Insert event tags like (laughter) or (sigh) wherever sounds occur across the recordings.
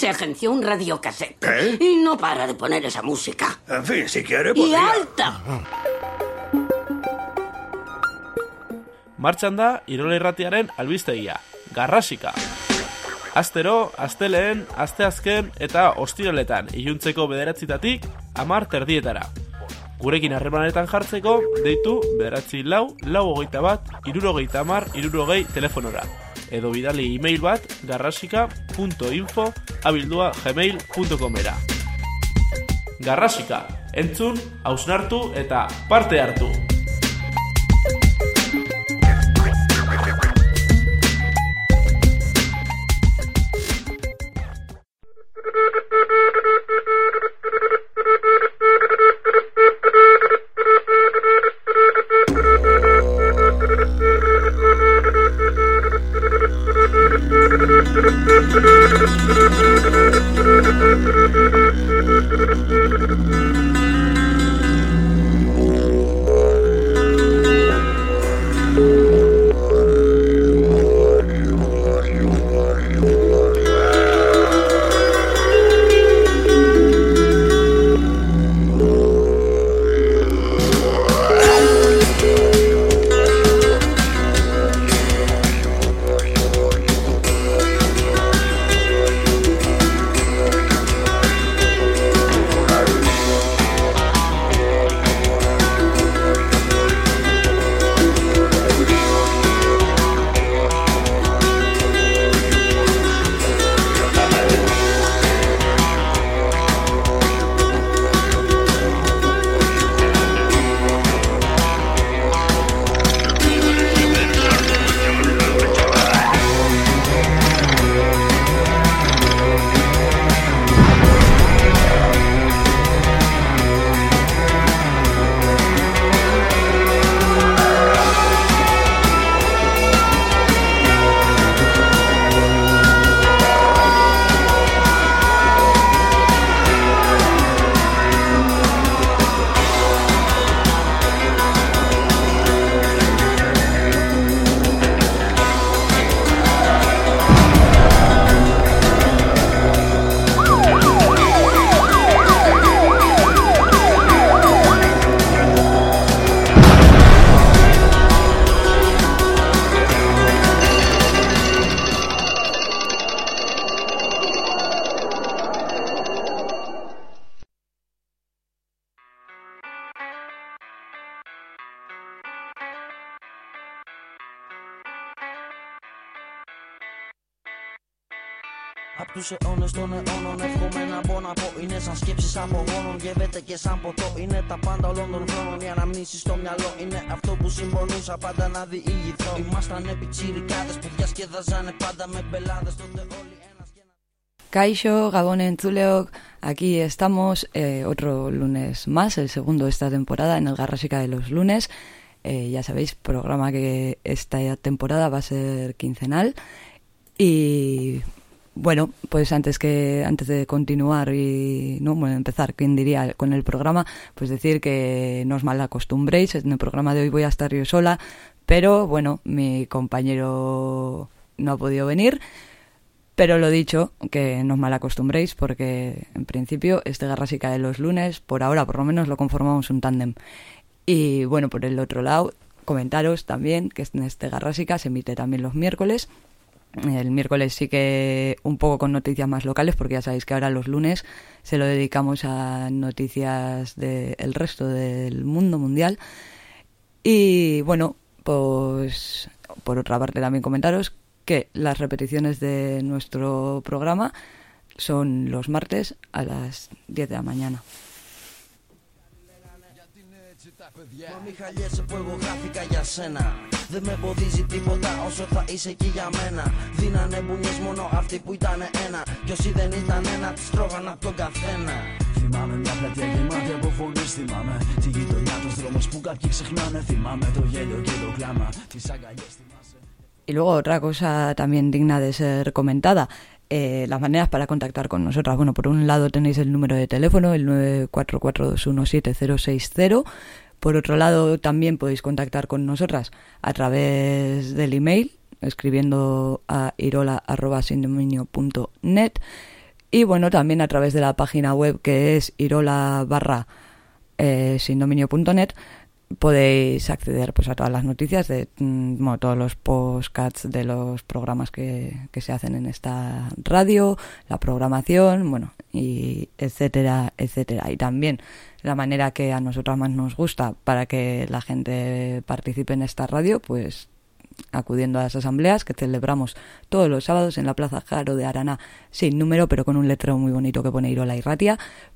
Se agenció un radiocassette. ¿Qué? Y no para de poner esa música. En fin, si quiere, ¡Y podría. alta! Martxan da Irola Irratiaren albistegia, Garrasika. Astero, asteleen, asteazken eta ostiraletan iluntzeko bederatzitatik amar terdietara. Gurekin harremanetan jartzeko, deitu bederatzi lau, lau hogeita bat, irurogeita amar, irurogei telefonora. Edo bidali e-mail bat garrasika.info abildua gmail.com era. Garrasika, entzun, hausnartu eta parte hartu! Απ' τους αιώνες των αιώνων. Εύχομαι να μπω να πω Είναι σαν σκέψεις απογόνων γεύεται και σαν ποτό Είναι τα πάντα όλων των χρόνων. Οι αναμνήσεις στο μυαλό είναι αυτό που συμπονούσα πάντα να διηγηθώ Ήμασταν επιτσιρικάδες που διασκεδαζάνε πάντα με μπελάδες Τότε όλοι ένας και ένας. Kaisho, Gabón Entzuleok, aquí estamos eh, otro lunes más, el segundo de esta temporada en el Garrasica de los lunes. Eh, ya sabéis, programa que esta temporada va a ser quincenal. Y bueno, pues antes que antes de continuar y no bueno, empezar, quién diría, con el programa, pues decir que no os mal acostumbréis. En el programa de hoy voy a estar yo sola, pero bueno, mi compañero no ha podido venir. Pero lo dicho, que no os mal acostumbréis, porque en principio este Garrasica de los lunes, por ahora por lo menos lo conformamos un tándem. Y bueno, por el otro lado, comentaros también que en este Garrasica se emite también los miércoles. El miércoles sí que un poco con noticias más locales, porque ya sabéis que ahora los lunes se lo dedicamos a noticias del resto del mundo mundial. Y bueno, pues por otra parte también comentaros que las repeticiones de nuestro programa son los martes a las 10 de la mañana. Μα μη χαλιέσαι που εγώ χάθηκα για σένα Δεν με εμποδίζει τίποτα όσο θα είσαι εκεί για μένα Δίνανε μπουνιές μόνο αυτοί που ήταν ένα Κι όσοι δεν ήταν ένα τις τρώγαν απ' τον καθένα Θυμάμαι μια πλατεία γεμάτη από φωνές Θυμάμαι τη γειτονιά, τους δρόμους που κάποιοι ξεχνάνε Θυμάμαι το γέλιο και το κλάμα, τις αγκαλιές θυμάσαι Y luego otra cosa también digna de ser comentada, eh, las maneras para contactar con nosotras. Bueno, por un lado tenéis el número de teléfono, el 944217060. por otro lado, también podéis contactar con nosotras a través del email, escribiendo a irola.sindominio.net. Y bueno, también a través de la página web que es irola barra eh, sindominio.net podéis acceder pues a todas las noticias de mm, todos los postcats de los programas que, que, se hacen en esta radio, la programación, bueno, y etcétera, etcétera. Y también la manera que a nosotros más nos gusta para que la gente participe en esta radio, pues acudiendo a las asambleas que celebramos todos los sábados en la Plaza Jaro de Arana, sin número, pero con un letrero muy bonito que pone Irola y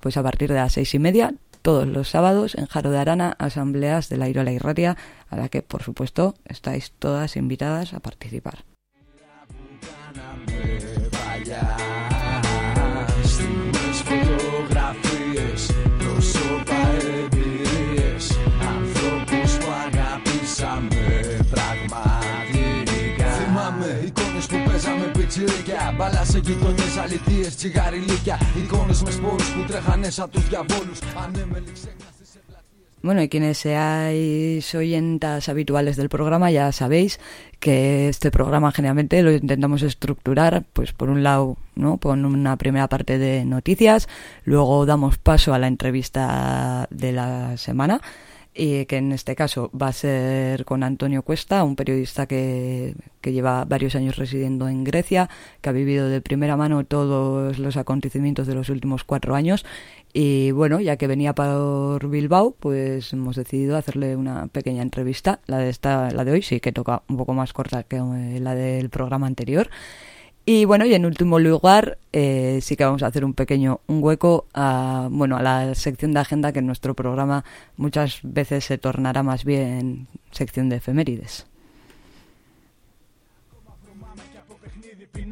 pues a partir de las seis y media, todos los sábados en Jaro de Arana, asambleas de la Irola y a la que, por supuesto, estáis todas invitadas a participar. πιτσιρίκια Μπάλα σε γειτονιές, αληθείες, τσιγαριλίκια Εικόνες με σπόρους που τρέχανε σαν τους διαβόλους Ανέμελοι ξέχνα Bueno, y quienes seáis oyentas habituales del programa ya sabéis que este programa generalmente lo intentamos estructurar, pues por un lado, ¿no? Con una primera parte de noticias, luego damos paso a la entrevista de la semana y que en este caso va a ser con Antonio Cuesta, un periodista que, que, lleva varios años residiendo en Grecia, que ha vivido de primera mano todos los acontecimientos de los últimos cuatro años. Y bueno, ya que venía por Bilbao, pues hemos decidido hacerle una pequeña entrevista. La de, esta, la de hoy sí que toca un poco más corta que la del programa anterior. Y bueno, y en último lugar, eh, sí que vamos a hacer un pequeño un hueco a, bueno, a la sección de agenda que en nuestro programa muchas veces se tornará más bien sección de efemérides.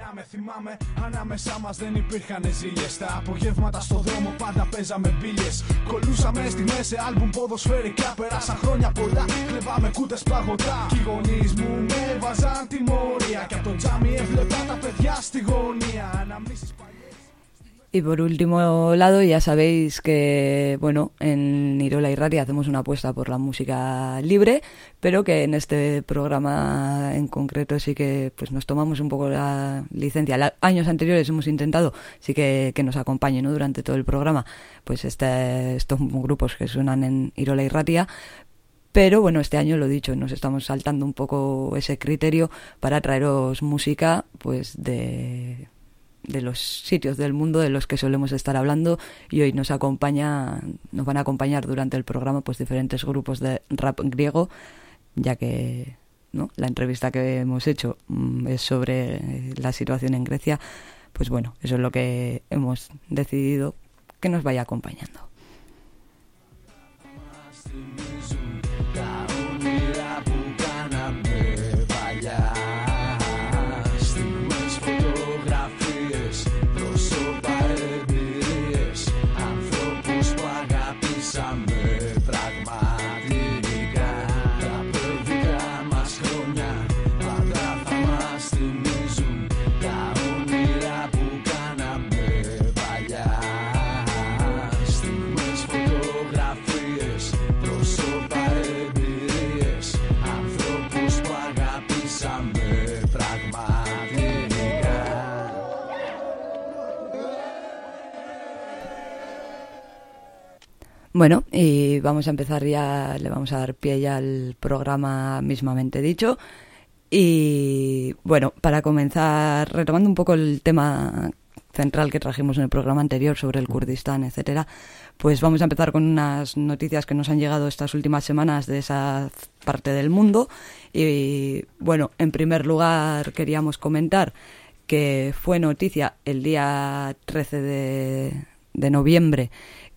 Πεινάμε, θυμάμαι, ανάμεσά μας δεν υπήρχαν ζήλιες. Τα απογεύματα στο δρόμο πάντα παίζαμε μπύλε. Κολούσαμε στη μέση άλμπουμ ποδοσφαιρικά. Περάσαν χρόνια πολλά, κλεβάμε κούτες παγωτά. Κι οι γονείς μου με έβαζαν τιμωρία. Και από το τζάμι έβλεπα τα παιδιά στη γωνία. Αναμνήσεις Y por último lado, ya sabéis que, bueno, en Irola y Radio hacemos una apuesta por la música libre, pero que en este programa en concreto sí que pues nos tomamos un poco la licencia. años anteriores hemos intentado sí que, que nos acompañe ¿no? durante todo el programa, pues este, estos grupos que suenan en Irola y Ratia, pero bueno, este año lo dicho, nos estamos saltando un poco ese criterio para traeros música pues de de los sitios del mundo de los que solemos estar hablando y hoy nos acompaña nos van a acompañar durante el programa pues diferentes grupos de rap griego ya que ¿no? la entrevista que hemos hecho mm, es sobre la situación en Grecia pues bueno eso es lo que hemos decidido que nos vaya acompañando Bueno, y vamos a empezar ya, le vamos a dar pie ya al programa mismamente dicho. Y bueno, para comenzar, retomando un poco el tema central que trajimos en el programa anterior sobre el Kurdistán, etcétera, pues vamos a empezar con unas noticias que nos han llegado estas últimas semanas de esa parte del mundo. Y bueno, en primer lugar queríamos comentar que fue noticia el día 13 de, de noviembre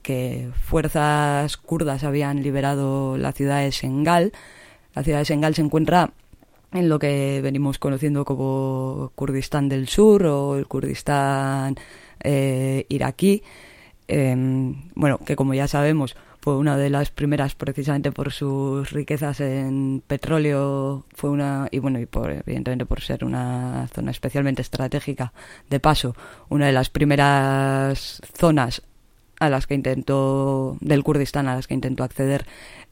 que fuerzas kurdas habían liberado la ciudad de Sengal. La ciudad de Sengal se encuentra en lo que venimos conociendo como Kurdistán del Sur o el Kurdistán eh, iraquí. Em, bueno, que como ya sabemos fue una de las primeras precisamente por sus riquezas en petróleo, fue una y bueno y por evidentemente por ser una zona especialmente estratégica de paso, una de las primeras zonas a las que intentó, del Kurdistán a las que intentó acceder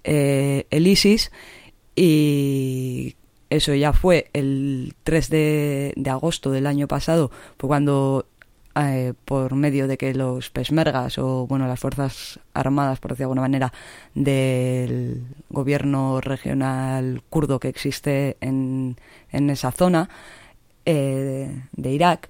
eh, el ISIS. Y eso ya fue el 3 de, agosto del año pasado, fue cuando eh, por medio de que los pesmergas o bueno las fuerzas armadas por decir de alguna manera del gobierno regional kurdo que existe en, en esa zona eh, de Irak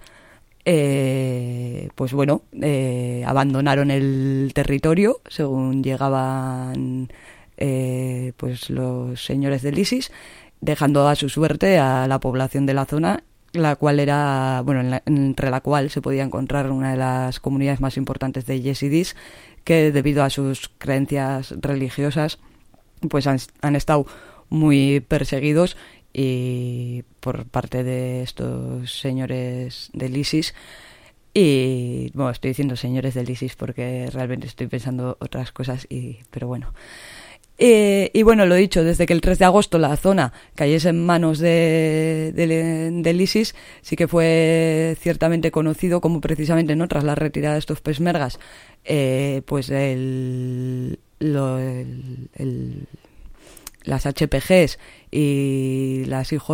eh, pues bueno, eh, abandonaron el territorio según llegaban eh, pues los señores del ISIS, dejando a su suerte a la población de la zona, la cual era, bueno, entre la cual se podía encontrar una de las comunidades más importantes de yesidis, que debido a sus creencias religiosas, pues han, han estado muy perseguidos y por parte de estos señores del ISIS. Y bueno, estoy diciendo señores del ISIS porque realmente estoy pensando otras cosas, y, pero bueno. Eh, y bueno, lo dicho, desde que el 3 de agosto la zona cayese en manos de, del ISIS, sí que fue ciertamente conocido como precisamente no tras la retirada de estos pesmergas, eh, pues el, lo, el las HPGs y las IJ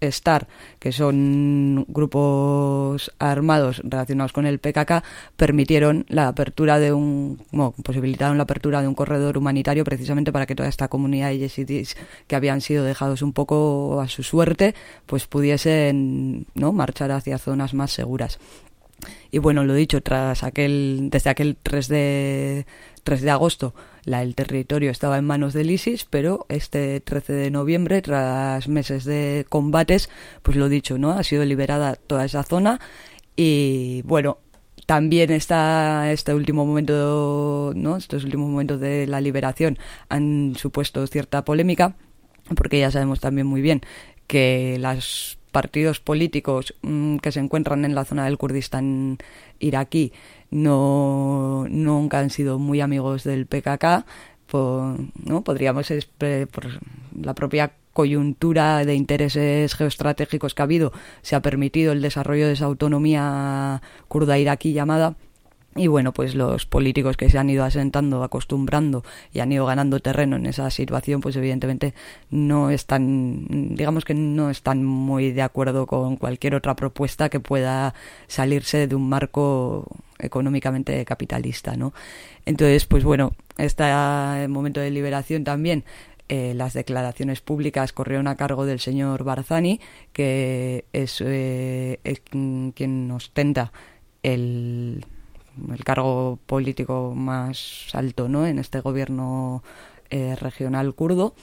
Star, que son grupos armados relacionados con el PKK, permitieron la apertura de un, bueno, posibilitaron la apertura de un corredor humanitario precisamente para que toda esta comunidad de yesidis que habían sido dejados un poco a su suerte, pues pudiesen, ¿no? marchar hacia zonas más seguras. Y bueno, lo dicho, tras aquel, desde aquel 3 de, 3 de agosto la, el territorio estaba en manos del ISIS, pero este 13 de noviembre, tras meses de combates, pues lo dicho, ¿no? Ha sido liberada toda esa zona y bueno, también está este último momento, ¿no? Estos últimos momentos de la liberación han supuesto cierta polémica, porque ya sabemos también muy bien que los partidos políticos mm, que se encuentran en la zona del Kurdistán iraquí no nunca han sido muy amigos del PKK, ¿no? podríamos por la propia coyuntura de intereses geoestratégicos que ha habido, se ha permitido el desarrollo de esa autonomía kurda iraquí llamada y bueno, pues los políticos que se han ido asentando, acostumbrando y han ido ganando terreno en esa situación, pues evidentemente no están, digamos que no están muy de acuerdo con cualquier otra propuesta que pueda salirse de un marco económicamente capitalista, ¿no? Entonces, pues bueno, está el momento de liberación también. Eh, las declaraciones públicas corrieron a cargo del señor Barzani, que es, eh, es quien ostenta el el cargo político más alto ¿no? en este gobierno eh, regional kurdo.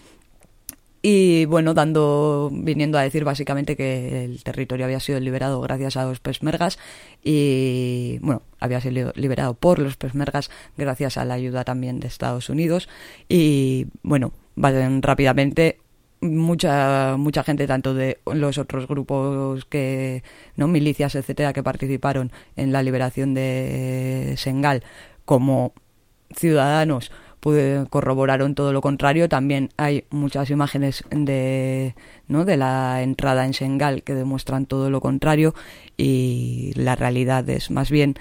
Y bueno, dando, viniendo a decir básicamente que el territorio había sido liberado gracias a los pesmergas y, bueno, había sido liberado por los pesmergas gracias a la ayuda también de Estados Unidos. Y, bueno, rápidamente mucha mucha gente tanto de los otros grupos que no milicias etcétera que participaron en la liberación de Sengal como ciudadanos corroboraron todo lo contrario. También hay muchas imágenes de no de la entrada en Sengal que demuestran todo lo contrario y la realidad es más bien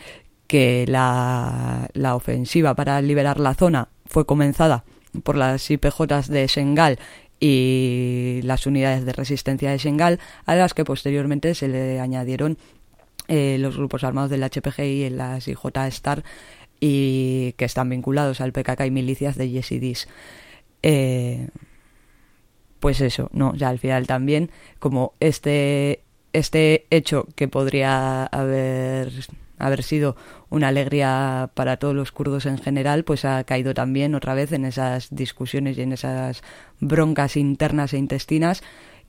que la, la ofensiva para liberar la zona fue comenzada por las IPJs de Sengal y las unidades de resistencia de Shengal, a las que posteriormente se le añadieron eh, los grupos armados del HPG y las IJ Star y que están vinculados al PKK y milicias de Yesidis. Eh, pues eso, no, ya al final también, como este, este hecho que podría haber haber sido una alegría para todos los kurdos en general, pues ha caído también otra vez en esas discusiones y en esas broncas internas e intestinas,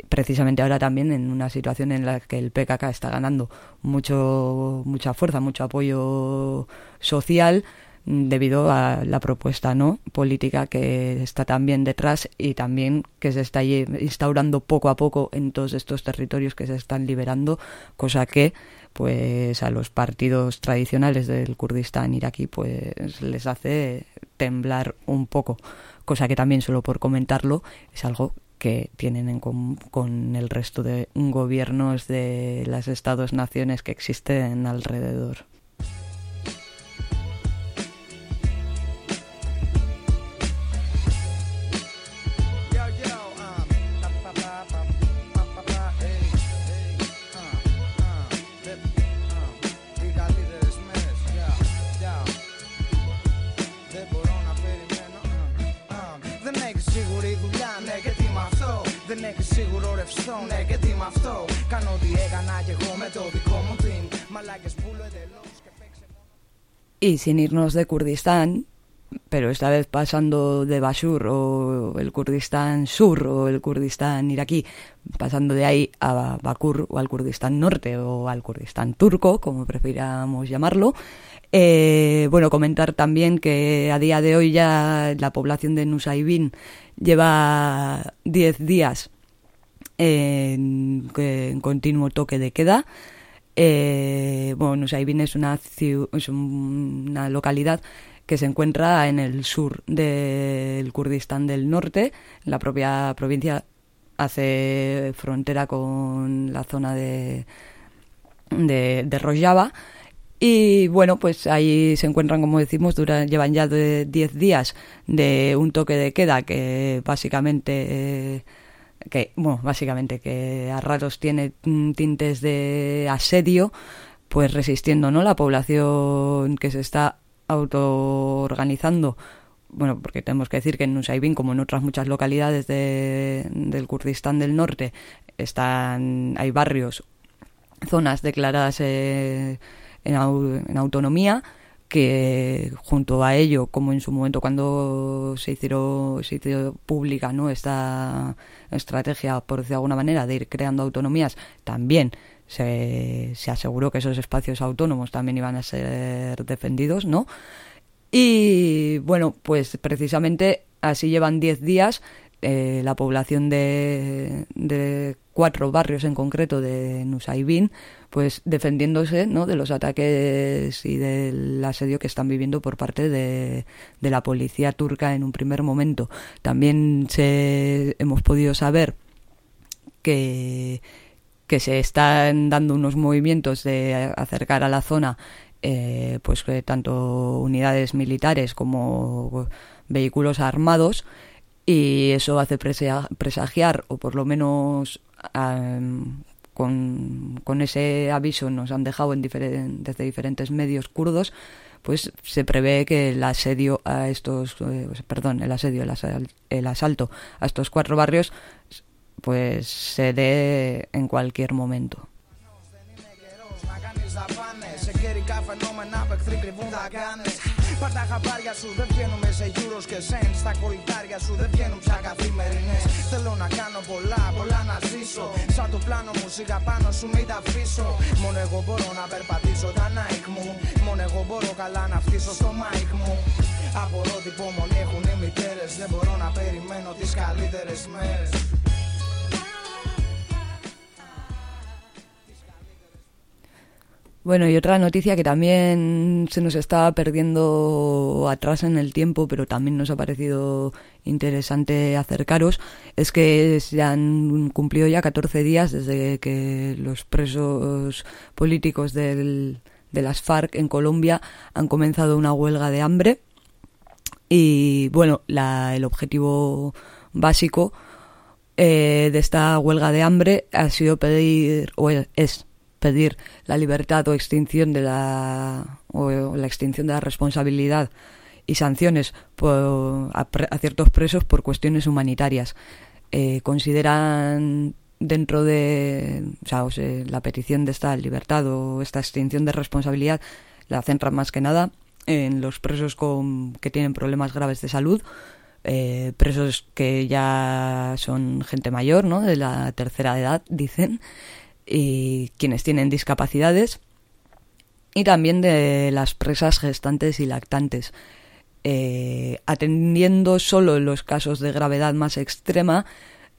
precisamente ahora también en una situación en la que el PKK está ganando mucho mucha fuerza, mucho apoyo social debido a la propuesta no política que está también detrás y también que se está instaurando poco a poco en todos estos territorios que se están liberando cosa que pues a los partidos tradicionales del Kurdistán iraquí pues les hace temblar un poco, cosa que también solo por comentarlo es algo que tienen en común con el resto de gobiernos de las estados-naciones que existen alrededor. σίγουρο ρευστό, ναι και τι με αυτό. Κάνω ό,τι έκανα και εγώ με το δικό μου team. Μαλάκες πουλο εντελώς και παίξε. Y sin irnos de Kurdistán, pero esta vez pasando de Bashur o el Kurdistán sur o el Kurdistán iraquí, pasando de ahí a Bakur o al Kurdistán norte o al Kurdistán turco, como prefiramos llamarlo. Eh, bueno, comentar también que a día de hoy ya la población de Nusaybin lleva 10 días en, continuo toque de queda. Eh, bueno, Nusaybin es una, es una localidad que se encuentra en el sur del Kurdistán del Norte, la propia provincia hace frontera con la zona de, de, Rojava. Y bueno, pues ahí se encuentran, como decimos, duran, llevan ya 10 días de un toque de queda que básicamente, que, bueno, básicamente que a ratos tiene tintes de asedio, pues resistiendo, ¿no? La población que se está autoorganizando bueno, porque tenemos que decir que en Nusaybin, como en otras muchas localidades de, del Kurdistán del Norte, están, hay barrios, zonas declaradas eh, en, en, autonomía, que junto a ello, como en su momento cuando se hicieron, se hizo pública ¿no? esta estrategia, por decirlo de alguna manera, de ir creando autonomías, también se, se aseguró que esos espacios autónomos también iban a ser defendidos, ¿no? Y bueno, pues precisamente así llevan 10 días eh, la población de, de, cuatro barrios en concreto de Nusaybin, pues defendiéndose ¿no? de los ataques y del asedio que están viviendo por parte de, de la policía turca en un primer momento. También se, hemos podido saber que que se están dando unos movimientos de acercar a la zona eh, pues tanto unidades militares como vehículos armados y eso hace presagiar o por lo menos con, con, ese aviso nos han dejado en desde diferentes medios kurdos pues se prevé que el asedio a estos eh, perdón el asedio el asalto a estos cuatro barrios pues se dé en cualquier momento. Πάρ' τα χαμπάρια σου, δεν βγαίνουμε σε γιούρος και σεν Στα κοριτάρια σου δεν βγαίνουν πια καθημερινές. Θέλω να κάνω πολλά, πολλά να ζήσω. Σαν το πλάνο μου σιγά πάνω σου μην τα αφήσω. Μόνο εγώ μπορώ να περπατήσω τα Nike μου. Μόνο εγώ μπορώ καλά να φτύσω στο mic μου. Απορώ τι υπομονή έχουν οι μητέρες. Δεν μπορώ να περιμένω τις καλύτερες μέρες Bueno, y otra noticia que también se nos está perdiendo atrás en el tiempo, pero también nos ha parecido interesante acercaros, es que se han cumplido ya 14 días desde que los presos políticos del, de las FARC en Colombia han comenzado una huelga de hambre. Y bueno, la, el objetivo básico eh, de esta huelga de hambre ha sido pedir, o es pedir la libertad o extinción de la o la extinción de la responsabilidad y sanciones a, ciertos presos por cuestiones humanitarias. Eh, consideran dentro de la petición de esta libertad o esta extinción de responsabilidad la centran más que nada en los presos con, que tienen problemas graves de salud, eh, presos que ya son gente mayor, ¿no? De la tercera edad, dicen, y quienes tienen discapacidades y también de las presas gestantes y lactantes. Eh, atendiendo solo los casos de gravedad más extrema,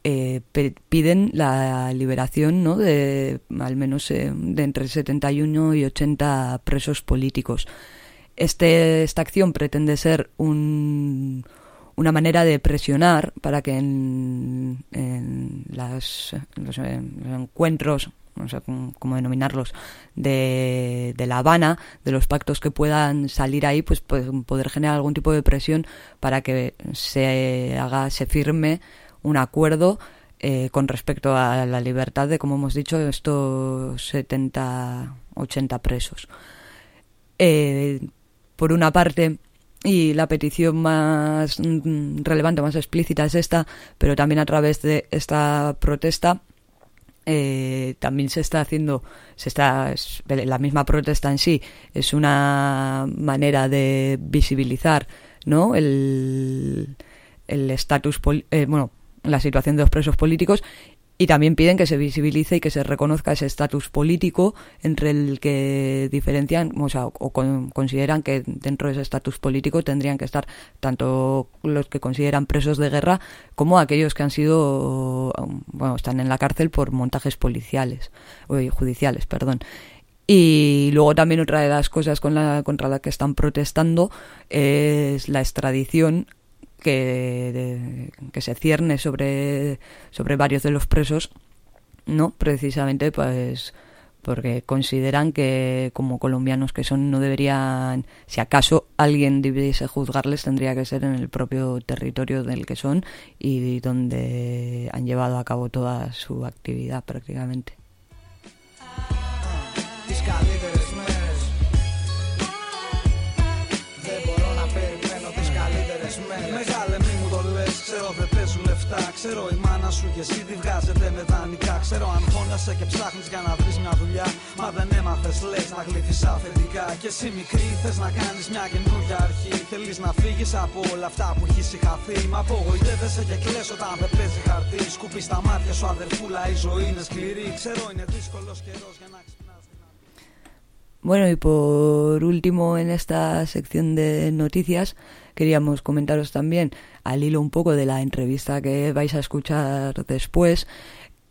eh, piden la liberación ¿no? de al menos eh, de entre 71 y 80 presos políticos. Este, esta acción pretende ser un, una manera de presionar para que en, las, los, encuentros no sé cómo denominarlos, de, La Habana, de los pactos que puedan salir ahí, pues, pues, poder generar algún tipo de presión para que se haga, se firme un acuerdo eh, con respecto a la libertad de, como hemos dicho, estos 70, 80 presos. Eh, por una parte, y la petición más mm, relevante, más explícita es esta, pero también a través de esta protesta eh, también se está haciendo, se está, la misma protesta en sí es una manera de visibilizar, ¿no? El estatus, eh, bueno, la situación de los presos políticos y también piden que se visibilice y que se reconozca ese estatus político entre el que diferencian, o sea, o consideran que dentro de ese estatus político tendrían que estar tanto los que consideran presos de guerra como aquellos que han sido, bueno, están en la cárcel por montajes policiales, o judiciales, perdón. Y luego también otra de las cosas con la, contra la que están protestando es la extradición que, que se cierne sobre, sobre varios de los presos, ¿no? Precisamente, pues porque consideran que como colombianos que son no deberían, si acaso alguien debiese juzgarles, tendría que ser en el propio territorio del que son y donde han llevado a cabo toda su actividad prácticamente. Ξέρω η μάνα σου και εσύ τη βγάζετε με δανεικά. Ξέρω αν φώνασε και ψάχνεις για να βρεις μια δουλειά. Μα δεν έμαθες, λες να γλύφεις αφεντικά. Και εσύ μικρή θες να κάνεις μια καινούργια αρχή. Θέλεις να φύγεις από όλα αυτά που έχεις συγχαθεί. Μα απογοητεύεσαι και κλε όταν δεν παίζει χαρτί. Σκουπί στα μάτια σου αδερφούλα, η ζωή είναι σκληρή. Ξέρω είναι δύσκολος καιρός για να Bueno, y por último en esta sección de noticias queríamos comentaros también, al hilo un poco de la entrevista que vais a escuchar después,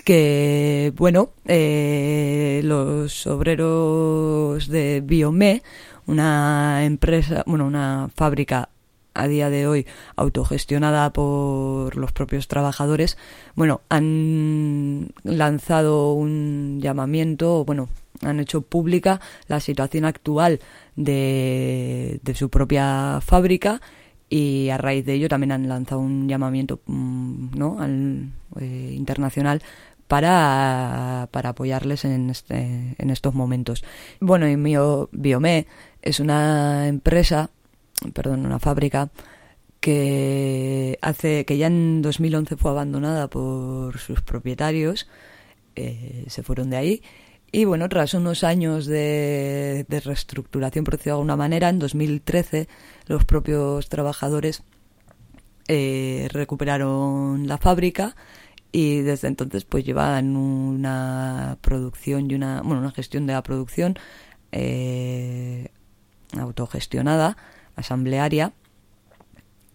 que, bueno, eh, los obreros de Biome, una empresa, bueno, una fábrica a día de hoy autogestionada por los propios trabajadores, bueno, han lanzado un llamamiento, bueno, han hecho pública la situación actual de, de su propia fábrica y a raíz de ello también han lanzado un llamamiento mm, ¿no? Al, eh, internacional para, para apoyarles en, este, en estos momentos. Bueno, y Biome es una empresa perdón, una fábrica que hace que ya en 2011 fue abandonada por sus propietarios, eh, se fueron de ahí y bueno, tras unos años de, reestructuración, por decirlo de alguna manera, en 2013 los propios trabajadores eh, recuperaron la fábrica y desde entonces pues llevan una producción y una, bueno, una gestión de la producción eh, autogestionada asamblearia.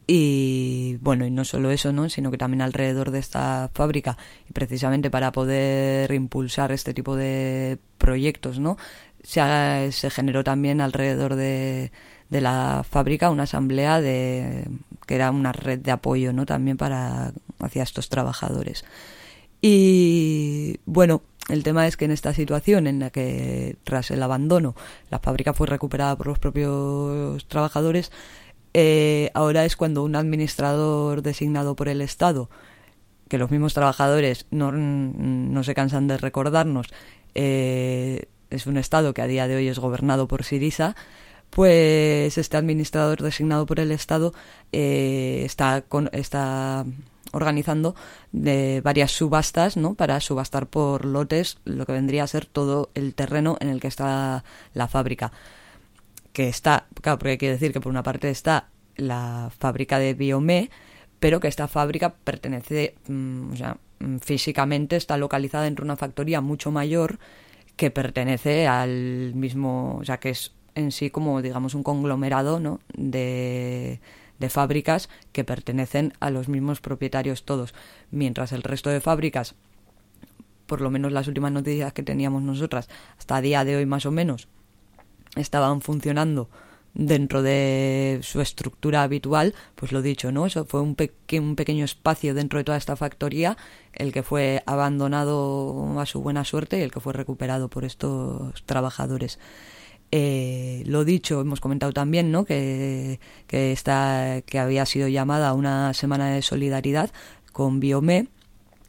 Y bueno, y no solo eso, ¿no? sino que también alrededor de esta fábrica, y precisamente para poder impulsar este tipo de proyectos, ¿no? se, se generó también alrededor de, de la fábrica una asamblea de que era una red de apoyo no también para hacia estos trabajadores y bueno el tema es que en esta situación en la que tras el abandono la fábrica fue recuperada por los propios trabajadores, eh, ahora es cuando un administrador designado por el Estado, que los mismos trabajadores no, no se cansan de recordarnos, eh, es un Estado que a día de hoy es gobernado por Sirisa, pues este administrador designado por el Estado eh, está, con, está organizando de varias subastas, ¿no? Para subastar por lotes lo que vendría a ser todo el terreno en el que está la fábrica. Que está, claro, porque hay que decir que por una parte está la fábrica de Biomé, pero que esta fábrica pertenece, mm, o sea, mm, físicamente está localizada dentro de una factoría mucho mayor que pertenece al mismo, o sea, que es en sí como, digamos, un conglomerado, ¿no? De, de fábricas que pertenecen a los mismos propietarios todos, mientras el resto de fábricas, por lo menos las últimas noticias que teníamos nosotras, hasta el día de hoy más o menos, estaban funcionando dentro de su estructura habitual, pues lo dicho, ¿no? Eso fue un, pequeño espacio dentro de toda esta factoría, el que fue abandonado a su buena suerte y el que fue recuperado por estos trabajadores. Eh, lo dicho, hemos comentado también ¿no? que, que, está, que había sido llamada una semana de solidaridad con Biome,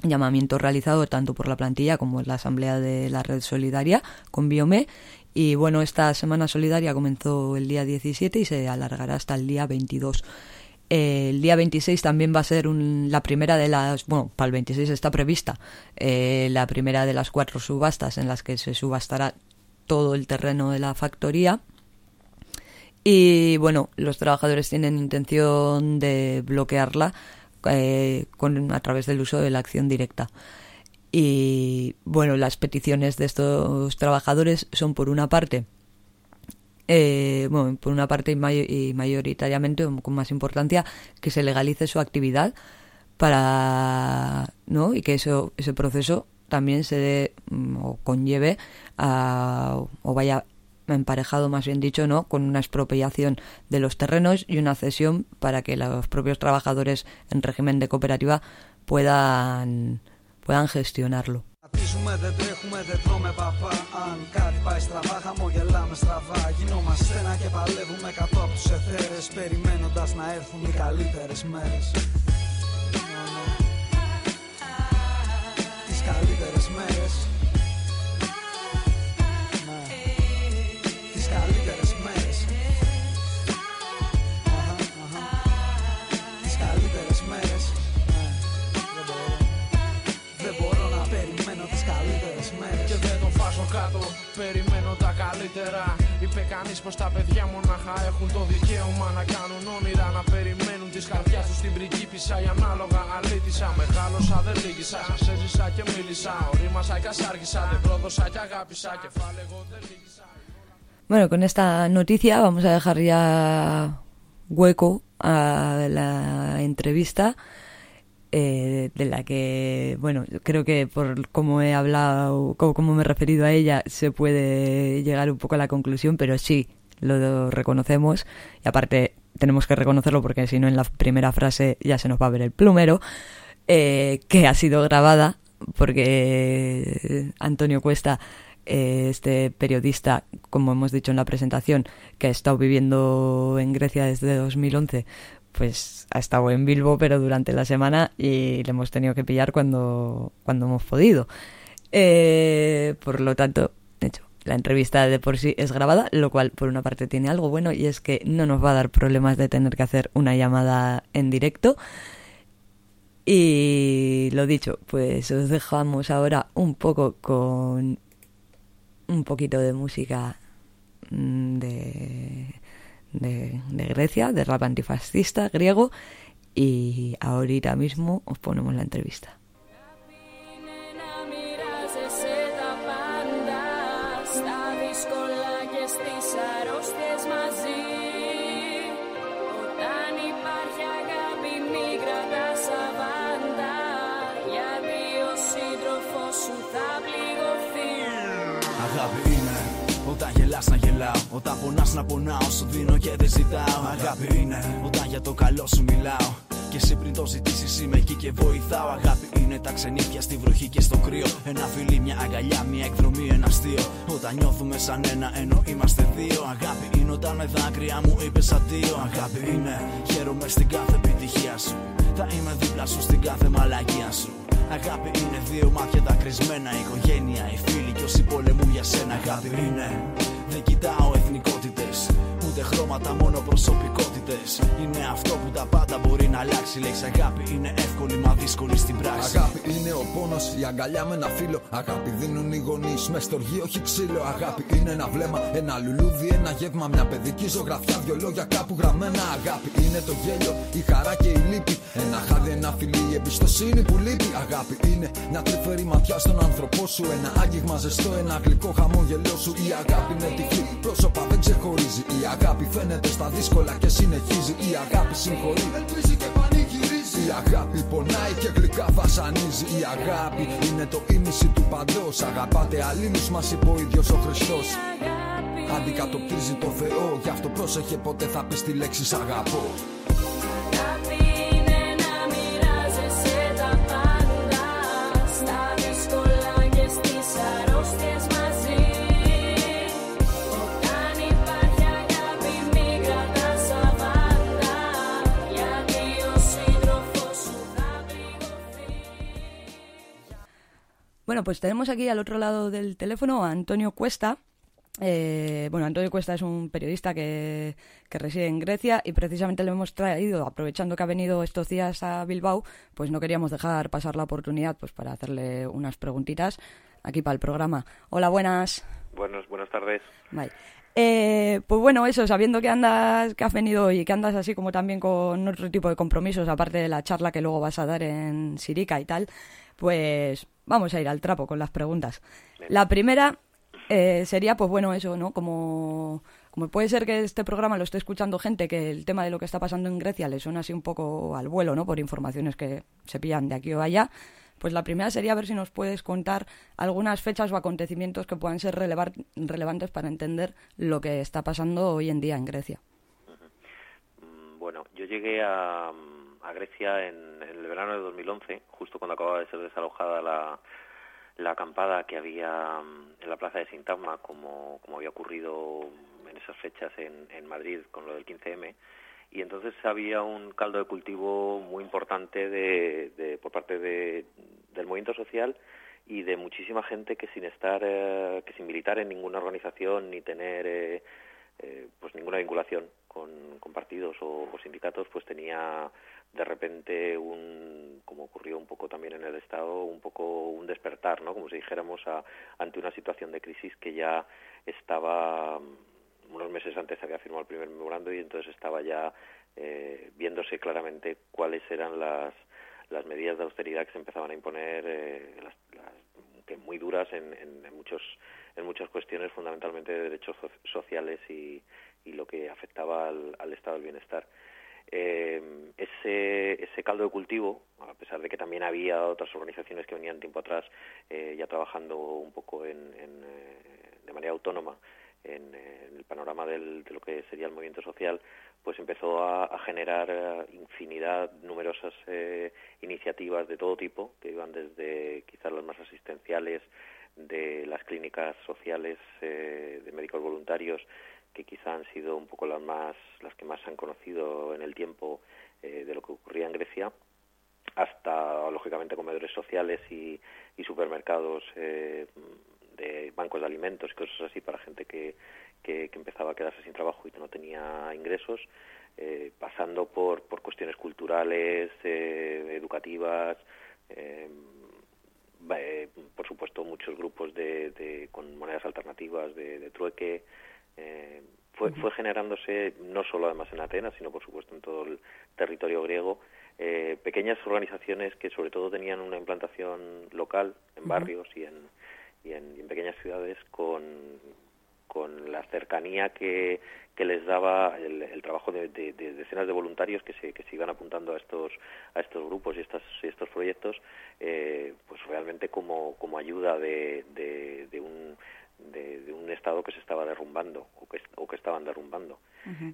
llamamiento realizado tanto por la plantilla como la asamblea de la red solidaria con Biome Y bueno, esta semana solidaria comenzó el día 17 y se alargará hasta el día 22. Eh, el día 26 también va a ser un- la primera de las, bueno, para el 26 está prevista eh, la primera de las cuatro subastas en las que se subastará todo el terreno de la factoría. Y bueno, los trabajadores tienen intención de bloquearla eh, con, a través del uso de la acción directa. Y bueno, las peticiones de estos trabajadores son por una parte, eh, bueno, por una parte y, may- y mayoritariamente, con más importancia, que se legalice su actividad para, ¿no? Y que eso, ese proceso también se dé mm, o conlleve a, o vaya emparejado, más bien dicho, ¿no? Con una expropiación de los terrenos y una cesión para que los propios trabajadores en régimen de cooperativa puedan, puedan gestionarlo. Πατήσουμε, δεν τρέχουμε, δεν τρώμε παπά. Αν κάτι πάει στραβά, χαμογελάμε στραβά. Γινόμαστε ένα και παλεύουμε κάτω από τους εθέρες. Περιμένοντας να έρθουν οι καλύτερες μέρες. Τις καλύτερες μέρες. Τα καλύτερα Είπε κανείς πως τα παιδιά μονάχα έχουν το δικαίωμα Να κάνουν όνειρα, να περιμένουν τις καρδιάς τους στην πριγκίπισσα Η ανάλογα αλήτησα, μεγάλωσα δεν λύγησα Σας έζησα και μίλησα, ορίμασα και ασάργησα Δεν πρόδωσα και αγάπησα, κεφάλαιο δεν λύγησα. Bueno, con esta noticia vamos a dejar ya hueco a la entrevista eh, de la que, bueno, creo que por cómo he hablado, cómo, me he referido a ella, se puede llegar un poco a la conclusión, pero sí, lo reconocemos. Y aparte tenemos que reconocerlo porque si no en la primera frase ya se nos va a ver el plumero, eh, que ha sido grabada porque Antonio Cuesta eh, este periodista, como hemos dicho en la presentación, que ha estado viviendo en Grecia desde 2011, pues ha estado en Bilbo, pero durante la semana y le hemos tenido que pillar cuando, cuando hemos podido. Eh, por lo tanto, de hecho, la entrevista de por sí es grabada, lo cual por una parte tiene algo bueno y es que no nos va a dar problemas de tener que hacer una llamada en directo. Y lo dicho, pues os dejamos ahora un poco con un poquito de música mm, de, de, de Grecia, de rap antifascista griego, y ahorita mismo os ponemos la entrevista. Όταν πονάς να πονάω Σου δίνω και δεν ζητάω. Αγάπη είναι όταν για το καλό σου μιλάω. Και εσύ πριν το ζητήσεις είμαι εκεί και βοηθάω. Αγάπη είναι τα ξενύχια στη βροχή και στο κρύο. Ένα φιλί, μια αγκαλιά, μια εκδρομή, ένα αστείο. Όταν νιώθουμε σαν ένα ενώ είμαστε δύο. Αγάπη είναι όταν με δάκρυα μου είπες αντίο. Αγάπη είναι χαίρομαι στην κάθε επιτυχία σου. Θα είμαι δίπλα σου στην κάθε μαλακία σου. Αγάπη είναι δύο μάτια τα κρυσμένα. Οικογένεια, οι φίλοι και όσοι πολεμούν για σένα. Αγάπη είναι Δεν κοιτάω εθνικότητες Ούτε χρώματα, μόνο προσωπικότητες Είναι αυτό που τα πάντα μπορεί να αλλάξει Λέξη αγάπη είναι εύκολη μα δύσκολη στην πράξη Αγάπη είναι ο πόνος, η αγκαλιά με ένα φίλο. Αγάπη δίνουν οι γονείς μες στοργή, όχι ξύλο. Αγάπη είναι ένα βλέμμα, ένα λουλούδι, ένα γεύμα. Μια παιδική ζωγραφιά, δυο λόγια κάπου γραμμένα. Αγάπη είναι το γέλιο, η χαρά και η λύπη. Ένα χάδι, ένα φιλί, η εμπιστοσύνη που λείπει. Αγάπη είναι μια τρυφερή ματιά στον άνθρωπό σου. Ένα άγγιγμα ζεστό, ένα γλυκό χαμόγελό σου. Η αγάπη είναι τυφλή, πρόσωπα δεν ξεχωρίζει. Η αγάπη φαίνεται στα δύσκολα και συνεχίζει. Η αγάπη συγχωρεί, ελπίζει και πανηγυρίζει. Η αγάπη πονάει και γλυκά βασανίζει. Η αγάπη είναι το ίμιση του παντός. Αγαπάτε αλλήλους, μας είπε ο ίδιος ο Χριστός. Αντικατοπτρίζει το Θεό, γι' αυτό πρόσεχε ποτέ θα πεις τη λέξη σ' αγαπώ. Bueno, pues tenemos aquí al otro lado del teléfono a Antonio Cuesta, Eh, bueno, Antonio Cuesta es un periodista que, que reside en Grecia y precisamente le hemos traído, aprovechando que ha venido estos días a Bilbao, pues no queríamos dejar pasar la oportunidad pues para hacerle unas preguntitas aquí para el programa. Hola, buenas. Buenos, buenas tardes. Vale. Eh, pues bueno, eso, sabiendo que andas, que has venido y que andas así como también con otro tipo de compromisos, aparte de la charla que luego vas a dar en Sirica y tal, pues vamos a ir al trapo con las preguntas. La primera eh, sería, pues bueno, eso, ¿no? Como, como puede ser que este programa lo esté escuchando gente que el tema de lo que está pasando en Grecia le suena así un poco al vuelo, ¿no? Por informaciones que se pillan de aquí o allá. Pues la primera sería ver si nos puedes contar algunas fechas o acontecimientos que puedan ser relevar- relevantes para entender lo que está pasando hoy en día en Grecia. Mm, Bueno, yo llegué a, a Grecia en, en el verano de 2011, justo cuando acababa de ser desalojada la, la acampada que había mm, en la plaza de Sintagma, como, como había ocurrido en esas fechas en, en Madrid con lo del 15M. Y entonces había un caldo de cultivo muy importante de, de- por parte de- del movimiento social y de muchísima gente que sin estar, eh, que sin militar en ninguna organización ni tener eh, eh, pues ninguna vinculación con, con partidos o, sindicatos, pues tenía de repente un, como ocurrió un poco también en el Estado, un poco un despertar, ¿no? Como si dijéramos a- ante una situación de crisis que ya estaba unos meses antes había firmado el primer memorando y entonces estaba ya eh, viéndose claramente cuáles eran las las medidas de austeridad que se empezaban a imponer, eh, las, las- que muy duras en, en- en muchos en muchas cuestiones, fundamentalmente de derechos so- sociales y, y lo que afectaba al, estado del bienestar. Eh, ese, ese caldo de cultivo, a pesar de que también había otras organizaciones que venían tiempo atrás eh, ya trabajando un poco en, en, eh, de manera autónoma en, el panorama del- de lo que sería el movimiento social, pues empezó a, a generar eh, infinidad, numerosas eh, iniciativas de todo tipo, que iban desde quizás las más asistenciales, de las clínicas sociales eh, de médicos voluntarios, que quizá han sido un poco las más las que más se han conocido en el tiempo eh, de lo que ocurría en Grecia hasta lógicamente comedores sociales y, supermercados eh, de bancos de alimentos y cosas así para gente que, que, empezaba a quedarse sin trabajo y que no tenía ingresos eh, pasando por, por cuestiones culturales, eh, educativas, eh, eh, por supuesto muchos grupos de, de- con monedas alternativas de trueque. Eh, fue, fue generándose no solo además en Atenas, sino por supuesto en todo el territorio griego, eh, pequeñas organizaciones que sobre todo tenían una implantación local en barrios y en, y en, y en pequeñas ciudades con, con la cercanía que, que les daba el, el trabajo de, de- de decenas de voluntarios que se, que se iban apuntando a estos a estos grupos y estos, y estos proyectos eh, pues realmente como, como ayuda de, de, de un de, de un estado que se estaba derrumbando o que, o que estaban derrumbando.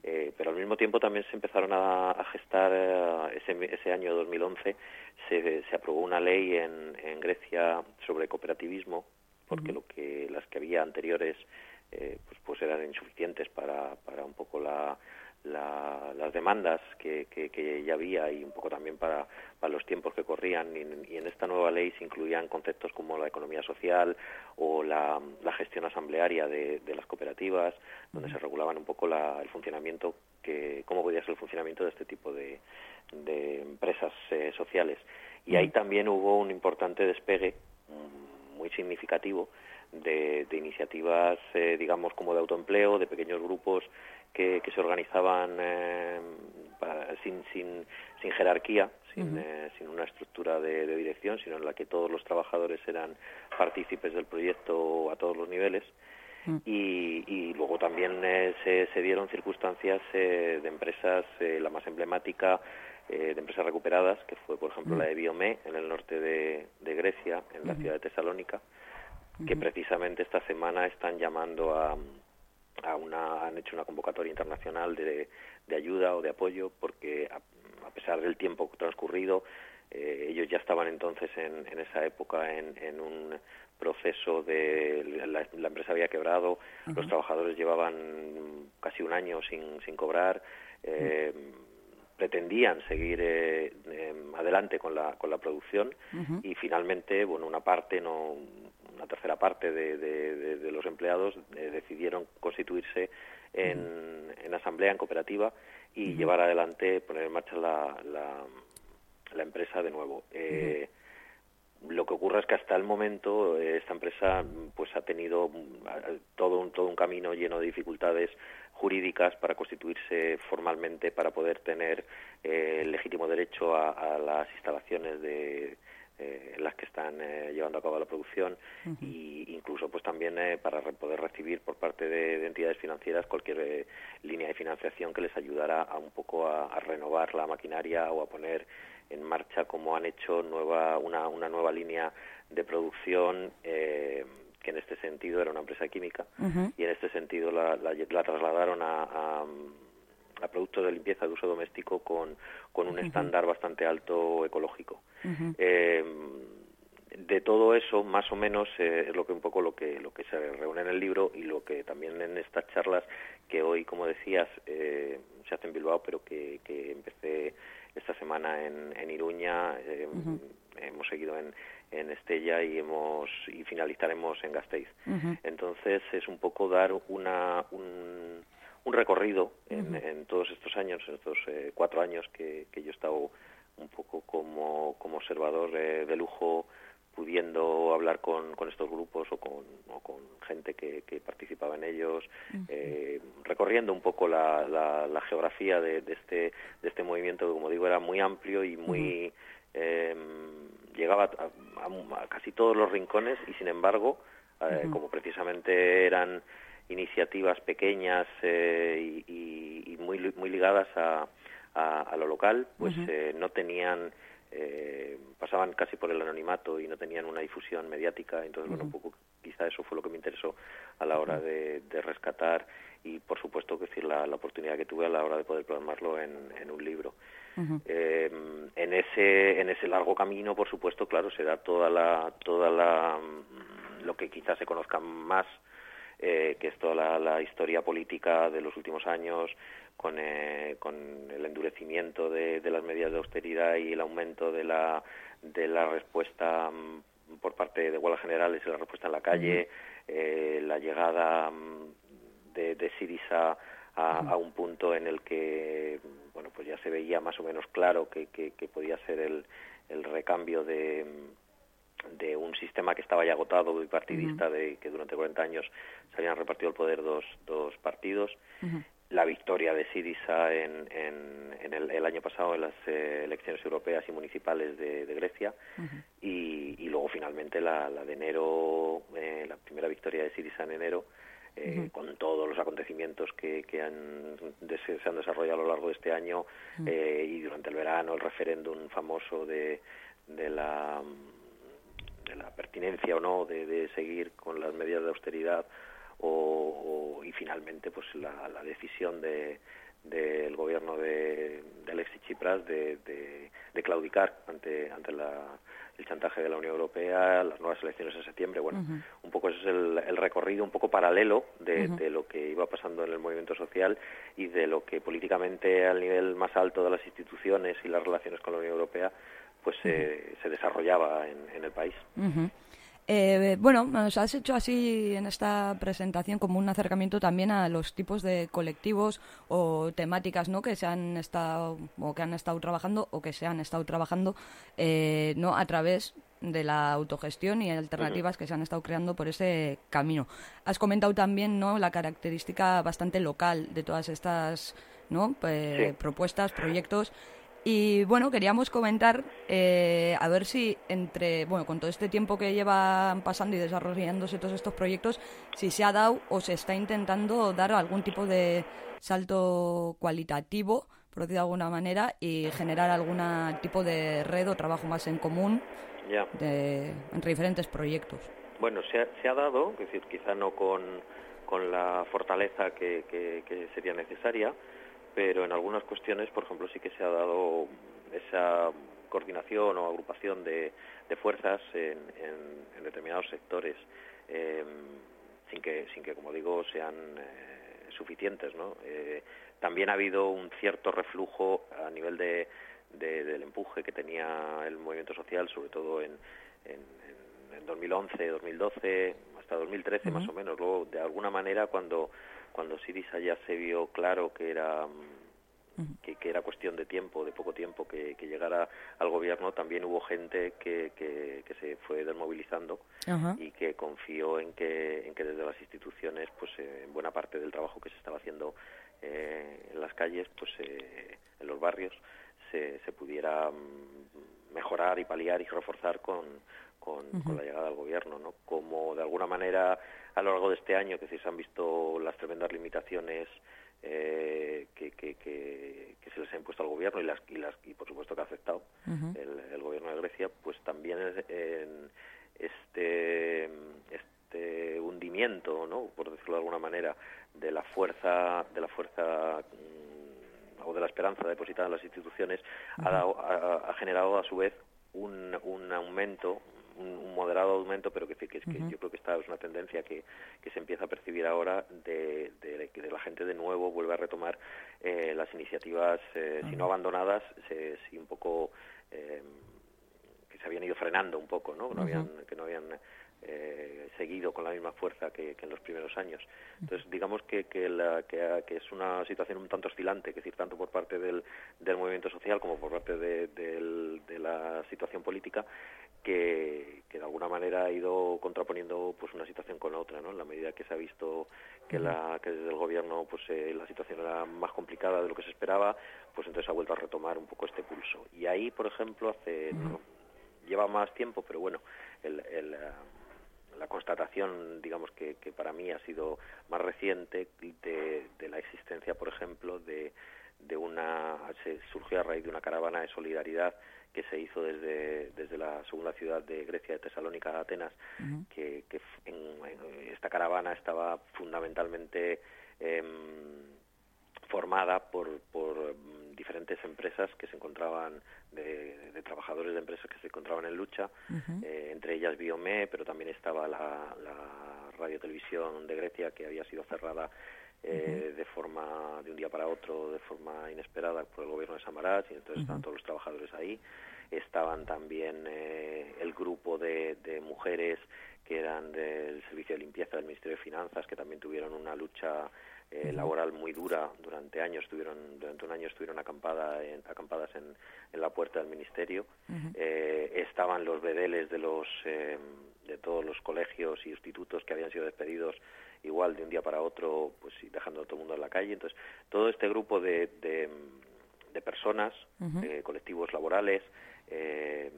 Eh, pero al mismo tiempo también se empezaron a, a gestar eh, ese, ese año 2011 se, se aprobó una ley en, en Grecia sobre cooperativismo porque lo que las que había anteriores eh, pues pues eran insuficientes para, para un poco la, la- las demandas que, que, que ya había y un poco también para, para los tiempos que corrían. Y en, y en esta nueva ley se incluían conceptos como la economía social o la, la gestión asamblearia de, de las cooperativas donde se regulaban un poco la- el funcionamiento que cómo podía ser el funcionamiento de este tipo de, de empresas eh, sociales. Y ahí también hubo un importante despegue mm, muy significativo de, de iniciativas, eh, digamos, como de autoempleo, de pequeños grupos que, que se organizaban eh, para- sin, sin, sin jerarquía, sin, eh, sin una estructura de, de dirección, sino en la que todos los trabajadores eran partícipes del proyecto a todos los niveles. Y, y luego también eh, se, se dieron circunstancias eh, de empresas, eh, la más emblemática, de empresas recuperadas, que fue, por ejemplo, la de Biomé, en el norte de, de Grecia, en la ciudad de Tesalónica, que precisamente esta semana están llamando a, a una, han hecho una convocatoria internacional de, de ayuda o de apoyo, porque a, a pesar del tiempo transcurrido, eh, ellos ya estaban entonces en, en esa época en, en un proceso de la, la empresa había quebrado, los trabajadores llevaban casi un año sin, sin cobrar, eh, pretendían seguir eh, em, adelante con la, con la producción y finalmente, bueno, una parte no una tercera parte de, de- de- de los empleados eh, decidieron constituirse en, en asamblea, en cooperativa y llevar adelante, poner en marcha la, la, la empresa de nuevo. Eh, Lo que ocurre es que hasta el momento eh, esta empresa pues ha tenido mm, todo un, todo un camino lleno de dificultades jurídicas para constituirse formalmente, para poder tener eh, el legítimo derecho a, a las instalaciones de, eh, en las que están eh, llevando a cabo la producción y incluso pues también eh, para re- poder recibir por parte de, de entidades financieras cualquier eh, línea de financiación que les ayudara a un poco a, a renovar la maquinaria o a poner en marcha como han hecho nueva una, una nueva línea de producción eh, que en este sentido era una empresa química y en este sentido la, la- la trasladaron a, a, a productos de limpieza de uso doméstico con, con un estándar bastante alto ecológico. Eh, de todo eso, más o menos, eh, es lo que un poco lo que lo que se reúne en el libro y lo que también en estas charlas que hoy, como decías, eh, se hace en Bilbao, pero que, que empecé esta semana en, en Iruña, eh, hemos seguido en, en Estella y hemos y finalizaremos en Gasteiz. Entonces es un poco dar una, un, un recorrido en, en todos estos años, en estos eh, cuatro años que, que yo he estado un poco como, como observador eh, de lujo, pudiendo hablar con, con estos grupos o con, o con gente que, que participaba en ellos, eh, recorriendo un poco la, la, la geografía de, de este, de este movimiento que, como digo, era muy amplio y muy... eh, llegaba a, a- a casi todos los rincones y, sin embargo, eh, como precisamente eran iniciativas pequeñas eh, y, y- muy, muy ligadas a, a, a lo local, pues eh, no tenían, eh, pasaban casi por el anonimato y no tenían una difusión mediática. Entonces, bueno, un poco quizá eso fue lo que me interesó a la hora de, de rescatar y, por supuesto, que decir la, la oportunidad que tuve a la hora de poder plasmarlo en, en un libro. Eh, en ese en ese largo camino, por supuesto, claro, se da toda la toda la mm, lo que quizás se conozca más, eh, que es toda la, la historia política de los últimos años, con eh, con el endurecimiento de, de las medidas de austeridad y el aumento de la de la respuesta mm, por parte de huelgas generales y la respuesta en la calle, eh, la llegada mm, de, de Siriza a, a un punto en el que bueno pues ya se veía más o menos claro que, que, que podía ser el, el recambio de, de un sistema que estaba ya agotado bipartidista de que durante 40 años se habían repartido el poder dos, dos partidos. La victoria de Siriza en, en, en el, el año pasado en las eh, elecciones europeas y municipales de, de Grecia. Y, y luego finalmente la, la de enero, eh, la primera victoria de Siriza en enero, eh, con todos los acontecimientos que, que han, des- se han desarrollado a lo largo de este año eh, y durante el verano el referéndum famoso de, de la de la pertinencia o no de, de seguir con las medidas de austeridad o, o- y finalmente pues la, la decisión de del gobierno de, de Alexis Tsipras de, de, de claudicar ante ante la, el chantaje de la Unión Europea, las nuevas elecciones en septiembre. Bueno, un poco ese es el, el recorrido un poco paralelo de, de lo que iba pasando en el movimiento social y de lo que políticamente al nivel más alto de las instituciones y las relaciones con la Unión Europea pues se- se desarrollaba en, en el país. Eh, bueno, nos has hecho así en esta presentación como un acercamiento también a los tipos de colectivos o temáticas ¿no? que se han estado o que han estado trabajando o que se han estado trabajando eh, no a través de la autogestión y alternativas que se han estado creando por ese camino. Has comentado también no la característica bastante local de todas estas no Pues, Sí. propuestas, proyectos. Y bueno, queríamos comentar, eh, a ver si entre, bueno, con todo este tiempo que llevan pasando y desarrollándose todos estos proyectos, si se ha dado o se está intentando dar algún tipo de salto cualitativo, por decirlo de alguna manera, y generar algún tipo de red o trabajo más en común Ya. de, entre diferentes proyectos. Bueno, se ha, se ha dado, es decir, quizá no con, con la fortaleza que, que- que sería necesaria, pero en algunas cuestiones, por ejemplo, sí que se ha dado esa coordinación o agrupación de, de fuerzas en, en- en determinados sectores, eh, sin que, sin que, como digo, sean eh, suficientes, ¿no? Eh, también ha habido un cierto reflujo a nivel de, de- del empuje que tenía el movimiento social, sobre todo en, en- en en 2011, 2012, hasta 2013 más Ujú. o menos. Luego, de alguna manera, cuando, cuando Sirisa ya se vio claro que era mm, que, que era cuestión de tiempo, de poco tiempo, que, que llegara al gobierno, también hubo gente que, que, que se fue desmovilizando y que confió en que, en que desde las instituciones, pues eh, en buena parte del trabajo que se estaba haciendo eh, en las calles, pues eh, en los barrios, se, se pudiera mm, mejorar y paliar y reforzar con, con, con la llegada al gobierno, ¿no? Como de alguna manera a lo largo de este año, que si se han visto las tremendas limitaciones eh, que, que, que, que se les ha impuesto al gobierno y las y las y por supuesto que ha afectado Ujú. el, el gobierno de Grecia, pues también en este este hundimiento, ¿no? Por decirlo de alguna manera, de la fuerza de la fuerza mm, o de la esperanza depositada en las instituciones ha, dado- ha, ha generado a su vez un, un aumento un, un moderado aumento pero que, que, que yo creo que esta es una tendencia que, que se empieza a percibir ahora de, de que de la gente de nuevo vuelve a retomar eh, las iniciativas eh, si no abandonadas se- sí un poco eh, que se habían ido frenando un poco no, no habían que no habían eh, seguido con la misma fuerza que, que en los primeros años. Entonces, digamos que, que, la- que, es una situación un tanto oscilante, que es decir, tanto por parte del, del movimiento social como por parte de, del- de la situación política, que, que de alguna manera ha ido contraponiendo pues una situación con la otra, ¿no? En la medida que se ha visto que, la, que desde el gobierno pues eh, la situación era más complicada de lo que se esperaba, pues entonces ha vuelto a retomar un poco este pulso. Y ahí, por ejemplo, hace no, lleva más tiempo, pero bueno, el, el, eh, la constatación, digamos que, que para mí ha sido más reciente de, de la existencia, por ejemplo, de, de una se surgió a raíz de una caravana de solidaridad que se hizo desde, desde la segunda ciudad de Grecia, de Tesalónica a Atenas, que, en, en esta caravana estaba fundamentalmente em, formada por, por mm, diferentes empresas que se encontraban, de, de trabajadores de empresas que se encontraban en lucha, eh, entre ellas Biome, pero también estaba la, la radio televisión de Grecia que había sido cerrada eh, de forma de un día para otro, de forma inesperada por el gobierno de Samaras y entonces estaban todos los trabajadores ahí. Estaban también eh, el grupo de, de mujeres que eran del servicio de limpieza del Ministerio de Finanzas que también tuvieron una lucha eh, laboral muy dura durante años estuvieron durante un año estuvieron acampada en- acampadas en, en la puerta del ministerio. Eh, estaban los bedeles de los eh, de todos los colegios y institutos que habían sido despedidos igual de un día para otro pues dejando a todo el mundo en la calle. Entonces todo este grupo de, de, de personas eh, colectivos laborales eh,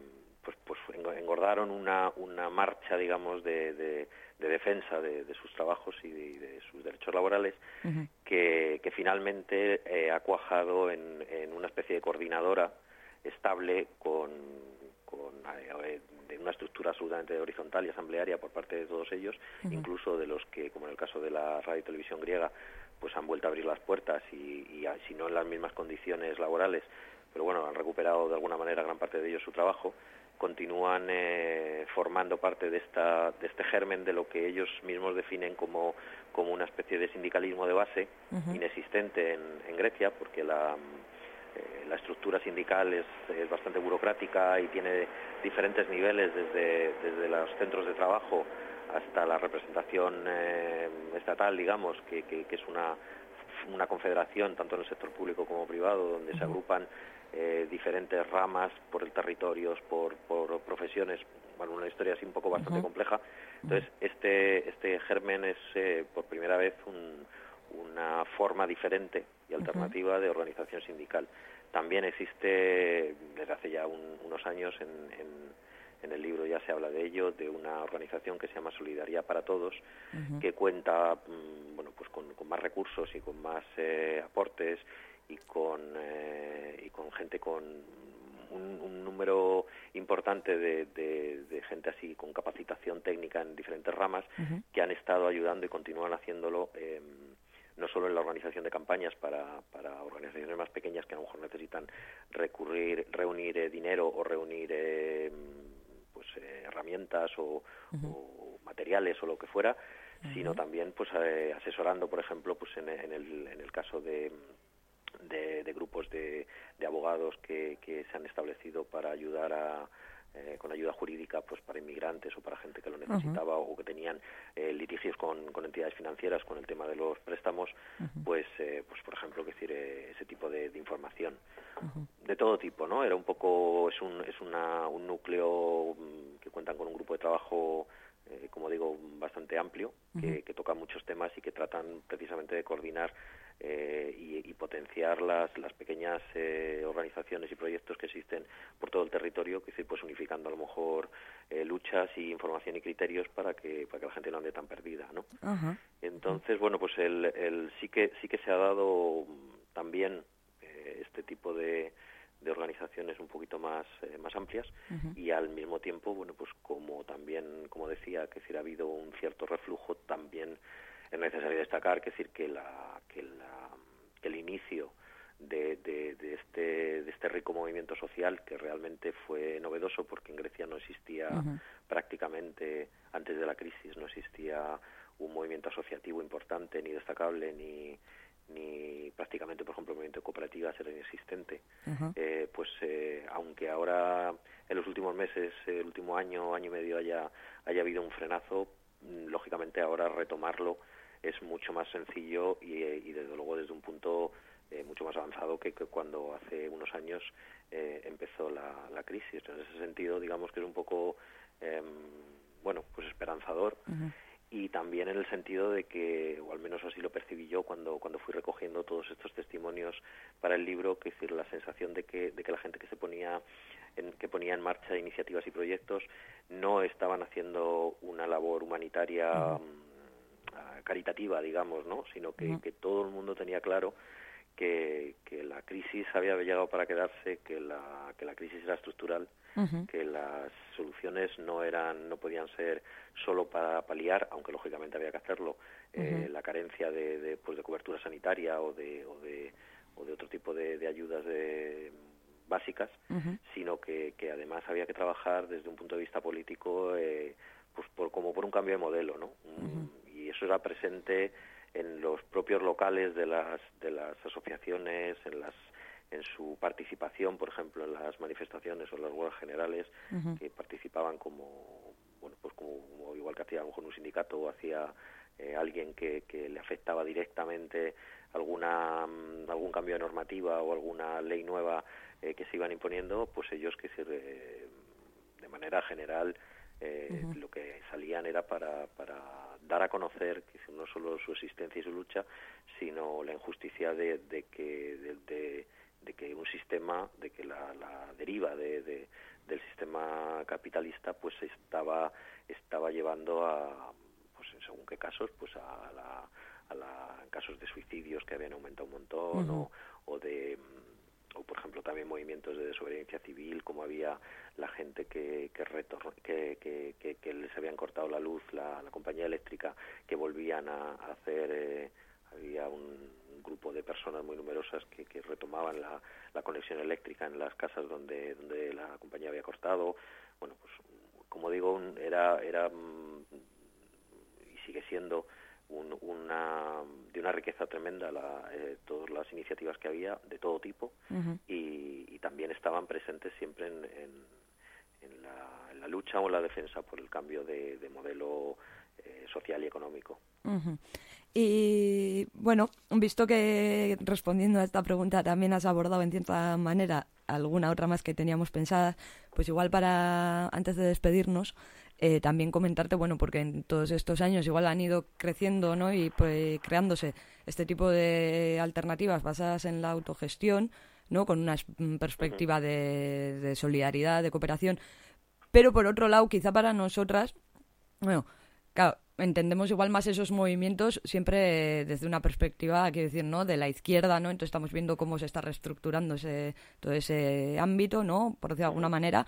pues pues engo- engordaron una una marcha digamos de, de, de defensa de, de sus trabajos y de, y de sus derechos laborales que, que finalmente eh, ha cuajado en, en una especie de coordinadora estable con, con eh, una estructura absolutamente horizontal y asamblearia por parte de todos ellos, incluso de los que, como en el caso de la radio y televisión griega, pues han vuelto a abrir las puertas y, y si no en las mismas condiciones laborales, pero bueno, han recuperado de alguna manera gran parte de ellos su trabajo, continúan eh, formando parte de esta de este germen de lo que ellos mismos definen como como una especie de sindicalismo de base inexistente en, en Grecia porque la la estructura sindical es, es bastante burocrática y tiene diferentes niveles desde desde los centros de trabajo hasta la representación eh, estatal digamos que, que, que es una una confederación tanto en el sector público como privado donde se agrupan eh, diferentes ramas por el territorios, por, por profesiones, bueno, una historia así un poco bastante compleja. Entonces, este, este germen es eh, por primera vez un- una forma diferente y alternativa de organización sindical. También existe, desde hace ya un- unos años, en, en- en el libro ya se habla de ello, de una organización que se llama Solidaridad para Todos, que cuenta mm, bueno, pues con, con más recursos y con más eh, aportes y con, eh, y con gente con un, un número importante de, de- de gente así con capacitación técnica en diferentes ramas que han estado ayudando y continúan haciéndolo eh, no solo en la organización de campañas para, para organizaciones más pequeñas que a lo mejor necesitan recurrir, reunir eh, dinero o reunir eh, pues eh, herramientas o, o materiales o lo que fuera, sino también pues eh, asesorando, por ejemplo, pues en, en el, en el caso de, de, de grupos de, de abogados que, que se han establecido para ayudar a, eh, con ayuda jurídica pues para inmigrantes o para gente que lo necesitaba o que tenían eh, litigios con, con entidades financieras con el tema de los préstamos pues eh, pues por ejemplo que decir ese tipo de, de información. De todo tipo no era un poco es un es una, un núcleo mm, que cuentan con un grupo de trabajo eh, como digo bastante amplio que, que toca muchos temas y que tratan precisamente de coordinar eh, y, y potenciar las, las pequeñas eh, organizaciones y proyectos que existen por todo el territorio, que pues unificando a lo mejor eh, luchas y información y criterios para que para que la gente no ande tan perdida, ¿no? Entonces, bueno, pues el, el sí que sí que se ha dado también eh, este tipo de, de organizaciones un poquito más eh, más amplias. Y al mismo tiempo, bueno, pues como también, como decía, que decir, ha habido un cierto reflujo, también es necesario destacar que decir que la que la que el inicio de, de, de este de este rico movimiento social que realmente fue novedoso porque en Grecia no existía prácticamente antes de la crisis no existía un movimiento asociativo importante ni destacable ni ni prácticamente por ejemplo el movimiento de cooperativas era inexistente eh, pues eh, aunque ahora en los últimos meses el último año año y medio haya haya habido un frenazo mm, lógicamente ahora retomarlo es mucho más sencillo y, eh, y desde luego desde un punto eh, mucho más avanzado que, que cuando hace unos años eh, empezó la, la crisis. En ese sentido, digamos que es un poco, em, bueno, pues esperanzador y también en el sentido de que, o al menos así lo percibí yo cuando, cuando fui recogiendo todos estos testimonios para el libro, que es decir, la sensación de que, de que la gente que se ponía en, que ponía en marcha iniciativas y proyectos no estaban haciendo una labor humanitaria mm, ah, caritativa, digamos, ¿no? sino que, que todo el mundo tenía claro que, que la crisis había llegado para quedarse, que la, que la crisis era estructural, que las soluciones no eran, no podían ser solo para paliar, aunque lógicamente había que hacerlo, eh, la carencia de, de, pues, de cobertura sanitaria o de, o de, o de otro tipo de, de ayudas de, básicas, sino que, que además había que trabajar desde un punto de vista político, eh, pues por, como por un cambio de modelo, ¿no? Y eso era presente en los propios locales de las de las asociaciones, en las en su participación, por ejemplo, en las manifestaciones o en las huelgas generales, que participaban como, bueno, pues como, como igual que hacía a lo mejor un sindicato o hacía eh, alguien que, que le afectaba directamente alguna mm, algún cambio de normativa o alguna ley nueva eh, que se iban imponiendo, pues ellos que se de manera general eh, lo que salían era para, para dar a conocer no solo su existencia y su lucha, sino la injusticia de, de que de, de- de que un sistema, de que la, la deriva de, de- del sistema capitalista, pues estaba estaba llevando a, pues en según qué casos, pues a la, a la casos de suicidios que habían aumentado un montón o, o de mm, o por ejemplo también movimientos de desobediencia civil como había la gente que que, retor- que, que, que, les habían cortado la luz la, la compañía eléctrica que volvían a, hacer eh, había un, grupo de personas muy numerosas que, que retomaban la, la conexión eléctrica en las casas donde donde la compañía había cortado. Bueno pues como digo era era mm, y sigue siendo un- una de una riqueza tremenda la, eh, todas las iniciativas que había de todo tipo y, y también estaban presentes siempre en, en, en la, en la lucha o en la defensa por el cambio de, de modelo eh, social y económico. Y bueno, visto que respondiendo a esta pregunta también has abordado en cierta manera alguna otra más que teníamos pensada, pues igual para antes de despedirnos, eh, también comentarte, bueno, porque en todos estos años igual han ido creciendo, ¿no? Y pues, creándose este tipo de alternativas basadas en la autogestión, ¿no? Con una mm, perspectiva de, de solidaridad, de cooperación. Pero por otro lado, quizá para nosotras, bueno, claro, entendemos igual más esos movimientos siempre desde una perspectiva, quiero decir, ¿no? De la izquierda, ¿no? Entonces estamos viendo cómo se está reestructurando ese, todo ese ámbito, ¿no? Por decirlo de alguna manera.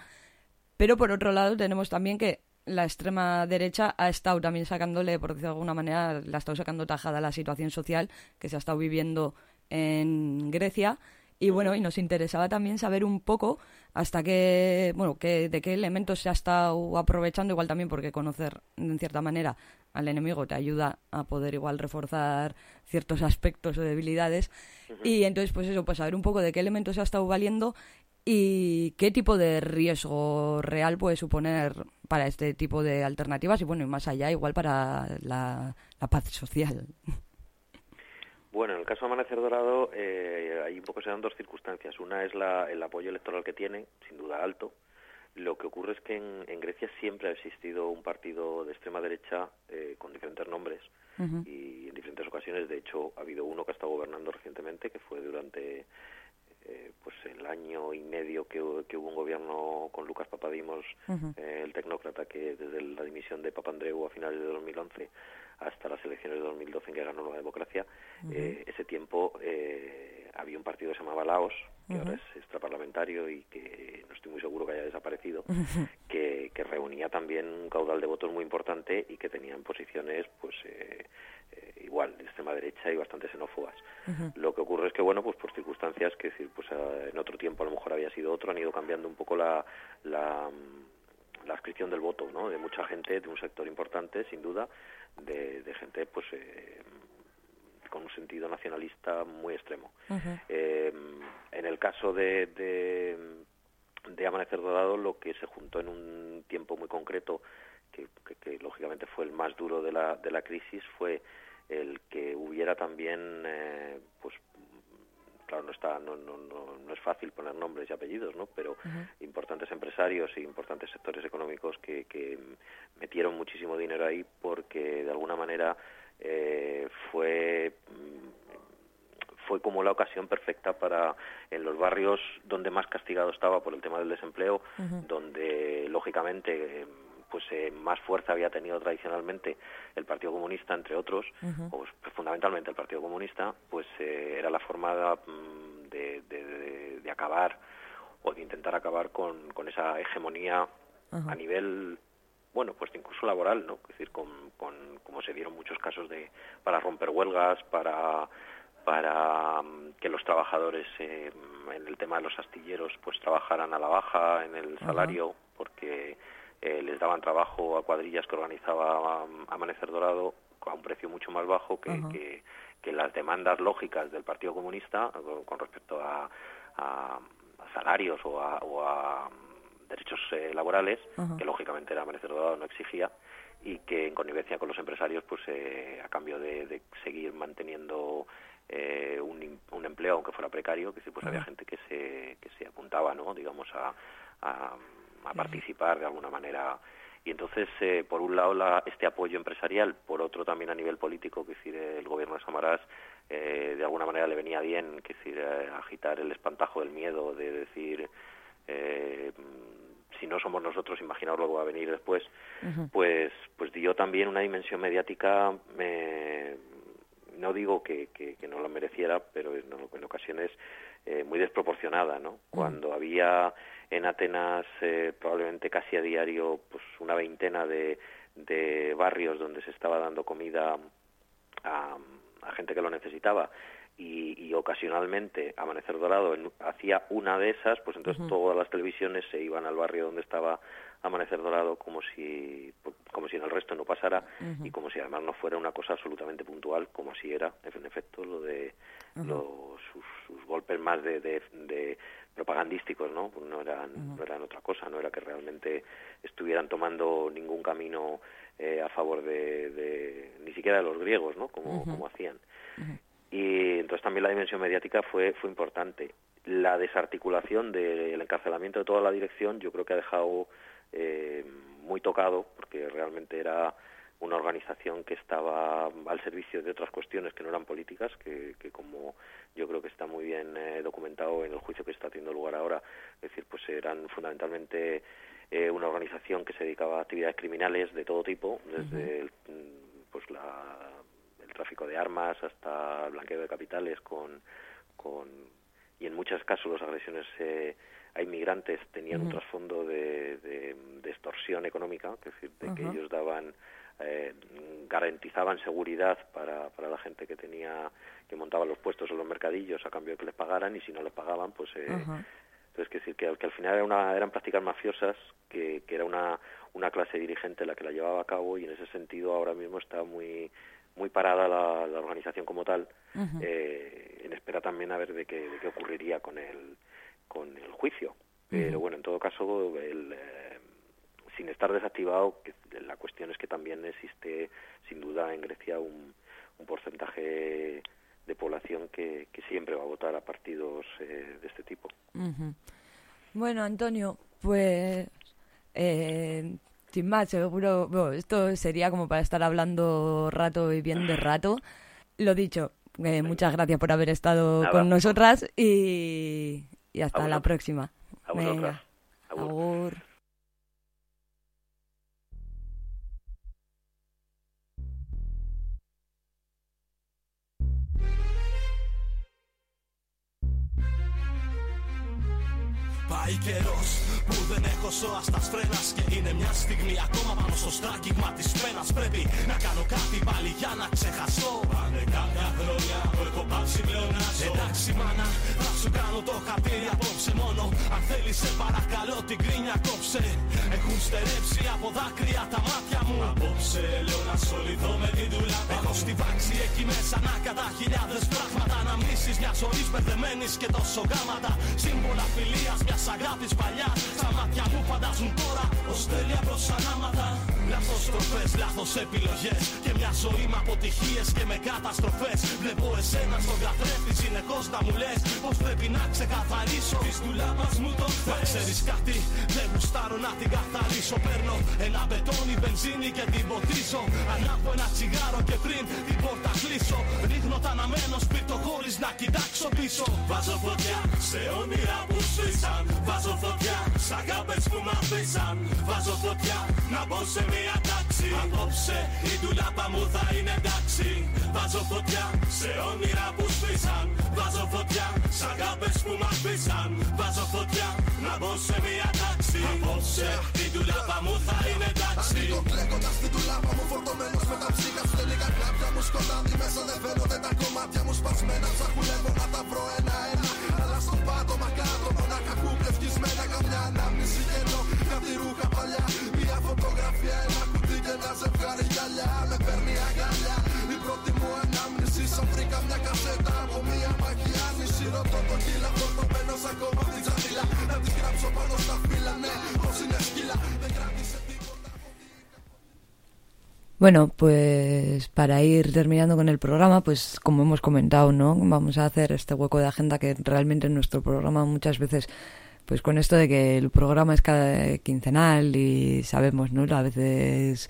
Pero por otro lado tenemos también que la extrema derecha ha estado también sacándole, por decirlo de alguna manera, la ha estado sacando tajada a la situación social que se ha estado viviendo en Grecia. Y bueno, y nos interesaba también saber un poco hasta qué, bueno, qué, de qué elementos se ha estado aprovechando, igual también porque conocer en cierta manera al enemigo te ayuda a poder igual reforzar ciertos aspectos o debilidades. Y entonces, pues eso, pues saber un poco de qué elementos se ha estado valiendo ¿Y qué tipo de riesgo real puede suponer para este tipo de alternativas y bueno, y más allá, igual para la, la paz social? Bueno, en el caso de Amanecer Dorado, eh, ahí un poco se dan dos circunstancias. Una es la, el apoyo electoral que tiene, sin duda alto. Lo que ocurre es que en, en Grecia siempre ha existido un partido de extrema derecha eh, con diferentes nombres y en diferentes ocasiones. De hecho, ha habido uno que ha estado gobernando recientemente, que fue durante eh, pues el año y medio que, que hubo un gobierno con Lucas Papadimos, eh, el tecnócrata que desde la dimisión de Papandreou a finales de 2011 hasta las elecciones de 2012 en que ganó la democracia, eh, ese tiempo eh, había un partido que se llamaba Laos, que ahora es extraparlamentario y que no estoy muy seguro que haya desaparecido, que, que reunía también un caudal de votos muy importante y que tenían posiciones pues eh, igual de extrema derecha y bastante xenófobas. Lo que ocurre es que, bueno, pues por circunstancias que decir, pues eh, en otro tiempo a lo mejor había sido otro, han ido cambiando un poco la, la, mm, la adscripción del voto, ¿no? De mucha gente, de un sector importante, sin duda, de, de gente, pues, eh, con un sentido nacionalista muy extremo. Eh, en el caso de, de, de Amanecer Dorado, lo que se juntó en un tiempo muy concreto, que, que- que lógicamente fue el más duro de la, de la crisis, fue el que hubiera también, eh, pues, claro, no está, no, no, no, no es fácil poner nombres y apellidos, ¿no? Pero importantes empresarios y importantes sectores económicos que, que metieron muchísimo dinero ahí porque de alguna manera eh, fue mm, fue como la ocasión perfecta para en los barrios donde más castigado estaba por el tema del desempleo, donde lógicamente eh, pues eh, más fuerza había tenido tradicionalmente el Partido Comunista entre otros, o pues, fundamentalmente el Partido Comunista, pues eh, era la forma mm, de, de- de- de acabar o de intentar acabar con, con esa hegemonía a nivel bueno, pues incluso laboral, ¿no? Es decir, con, con como se dieron muchos casos de para romper huelgas, para para mm, que los trabajadores eh, en el tema de los astilleros pues trabajaran a la baja en el salario porque eh, les daban trabajo a cuadrillas que organizaba um, Amanecer Dorado a un precio mucho más bajo que, que, que las demandas lógicas del Partido Comunista con, con respecto a, a- a salarios o a, o a, mm, derechos eh, laborales que lógicamente el Amanecer Dorado no exigía y que en connivencia con los empresarios pues eh, a cambio de, de seguir manteniendo eh, un, un empleo aunque fuera precario que sí, pues había gente que se que se apuntaba no digamos a, a, a participar de alguna manera. Y entonces eh, por un lado la, este apoyo empresarial por otro también a nivel político que decir el gobierno de Samarás eh, de alguna manera le venía bien que decir eh, agitar el espantajo del miedo de decir eh, si no somos nosotros imaginaos lo que va a venir después pues pues dio también una dimensión mediática eh, no digo que, que, que no lo mereciera pero en, en ocasiones eh, muy desproporcionada no cuando había en Atenas eh, probablemente casi a diario pues una veintena de, de barrios donde se estaba dando comida a, a gente que lo necesitaba. Y, y ocasionalmente Amanecer Dorado en- hacía una de esas, pues entonces todas las televisiones se iban al barrio donde estaba Amanecer Dorado como si como si en el resto no pasara y como si además no fuera una cosa absolutamente puntual como así era en efecto lo de los, sus, sus golpes más de, de, de propagandísticos no no eran no eran otra cosa no era que realmente estuvieran tomando ningún camino eh, a favor de, de ni siquiera de los griegos no como, como hacían. Y entonces también la dimensión mediática fue fue importante. La desarticulación del encarcelamiento de toda la dirección yo creo que ha dejado eh, muy tocado porque realmente era una organización que estaba al servicio de otras cuestiones que no eran políticas que, que como yo creo que está muy bien eh, documentado en el juicio que está teniendo lugar ahora es decir pues eran fundamentalmente eh, una organización que se dedicaba a actividades criminales de todo tipo desde el, mm, pues la el tráfico de armas hasta el blanqueo de capitales con, con y en muchos casos las agresiones eh, a inmigrantes tenían un Ujú. trasfondo de, de, de extorsión económica, es decir, de que ellos daban eh, garantizaban seguridad para, para la gente que tenía que montaba los puestos en los mercadillos a cambio de que les pagaran y si no les pagaban pues eh, entonces, que decir que, al- que al final era una, eran prácticas mafiosas, que, que era una, una clase dirigente la que la llevaba a cabo y en ese sentido ahora mismo está muy muy parada la, la organización como tal, eh, en espera también a ver de qué, de qué ocurriría con el con el juicio. Pero bueno, en todo caso, el, eh, sin estar desactivado, que la cuestión es que también existe, sin duda, en Grecia un, un porcentaje de población que, que siempre va a votar a partidos eh, de este tipo. Bueno, Antonio, pues eh, sin más, seguro, bueno, esto sería como para estar hablando rato y bien de rato. Lo dicho, eh, muchas gracias por haber estado Nada. con nosotras y, y hasta A la próxima. A vosotras. Venga, Agur. agur. hay que dos που δεν έχω σώα στα φρένα και είναι μια στιγμή ακόμα πάνω στο στράκιγμα της πένας. Πρέπει να κάνω κάτι πάλι για να ξεχαστώ. Πάνε κάποια χρόνια που έχω πάψει πλέον να ζω. Εντάξει, μάνα, θα σου κάνω το χαρτί απόψε μόνο. Αν θέλεις, σε παρακαλώ την κρίνια κόψε. Έχουν στερέψει από δάκρυα τα μάτια μου. Απόψε λέω να ασχοληθώ με την δουλειά. Έχω στη βάξη εκεί μέσα να κατά χιλιάδες πράγματα. Να μίσει μιας ζωής μπερδεμένης και τόσο γάματα. Σύμβολα φιλίας μιας αγάπης παλιάς. Στα μάτια μου φαντάζουν τώρα ως τέλεια προς ανάματα. Λάθος τροφές, λάθος επιλογές. Και μια ζωή με αποτυχίες και με καταστροφές. Βλέπω εσένα στον καθρέφτη συνεχώς να μου λες πως πρέπει να ξεκαθαρίσω. Της δουλάπα μου το θες. Ξέρεις κάτι, δεν γουστάρω να την καθαρίσω. Παίρνω ένα μπετόνι, βενζίνη και την ποτίσω. Ανάβω ένα τσιγάρο και πριν την πόρτα κλείσω. Ρίχνω τα αναμένο σπίτι χωρίς να κοιτάξω πίσω. Βάζω φωτιά σε όνειρα που σβήσαν. Βάζω φωτιά σ' αγάπες που μ' αφήσαν. Βάζω φωτιά να μπω σε μια τάξη. Απόψε η ντουλάπα μου θα είναι εντάξει. Βάζω φωτιά σε όνειρα που σβήσαν. Βάζω φωτιά σ' αγάπες που μ' αφήσαν. Βάζω φωτιά να μπω σε μια τάξη. Απόψε η ντουλάπα μου θα είναι εντάξει. Κλέκοντας την τουλάπα μου φορτωμένος με τα ψήκα σου τελικά κλάπια μου σκοτάδι μέσα δεν φαίνονται τα κομμάτια μου σπασμένα Ψαχουλεύω να τα βρω ένα-ένα Καμιά ανάμνηση κενό, κάτι ρούχα παλιά Μια φωτογραφία, ένα κουτί και ένα ζευγάρι γυαλιά Με παίρνει αγκαλιά η πρώτη μου ανάμνηση Σαν βρήκα μια κασέτα από μια μαγιά Νησί ρωτώ το κύλα φορτωμένος ακόμα απ' την τζαμίλα Να τις γράψω πάνω στα φύλλα, ναι πως είναι σκύλα Δεν κράτησε τίποτα Bueno, pues para ir terminando con el programa, pues como hemos comentado, ¿no? Vamos a hacer este hueco de agenda que realmente en nuestro programa muchas veces, pues con esto de que el programa es cada quincenal y sabemos, ¿no? A veces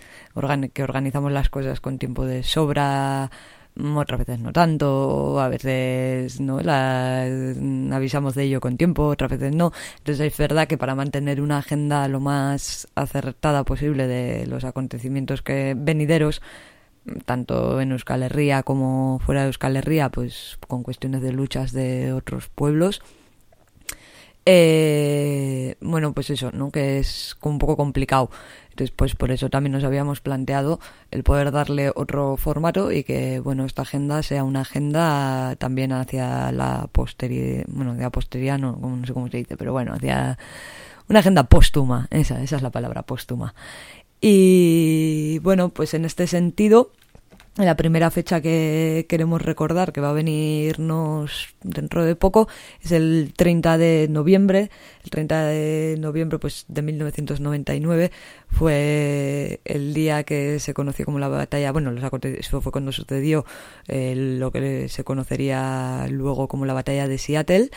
que organizamos las cosas con tiempo de sobra, mm, otras veces no tanto, a veces no la avisamos de ello con tiempo, otras veces no. Entonces es verdad que para mantener una agenda lo más acertada posible de los acontecimientos que venideros, tanto en Euskal Herria como fuera de Euskal Herria, pues con cuestiones de luchas de otros pueblos. Eh, bueno, pues eso, ¿no? Que es un poco complicado. Entonces, pues por eso también nos habíamos planteado el poder darle otro formato y que, bueno, esta agenda sea una agenda también hacia la posteridad, bueno, de la posteridad no, no sé cómo se dice, pero bueno, hacia una agenda póstuma, esa, esa es la palabra, póstuma. Y bueno, pues en este sentido, la primera fecha que queremos recordar, que va a venirnos dentro de poco, es el 30 de noviembre. El 30 de noviembre pues, de 1999 fue el día que se conoció como la batalla, bueno, eso fue cuando sucedió eh, lo que se conocería luego como la batalla de Seattle.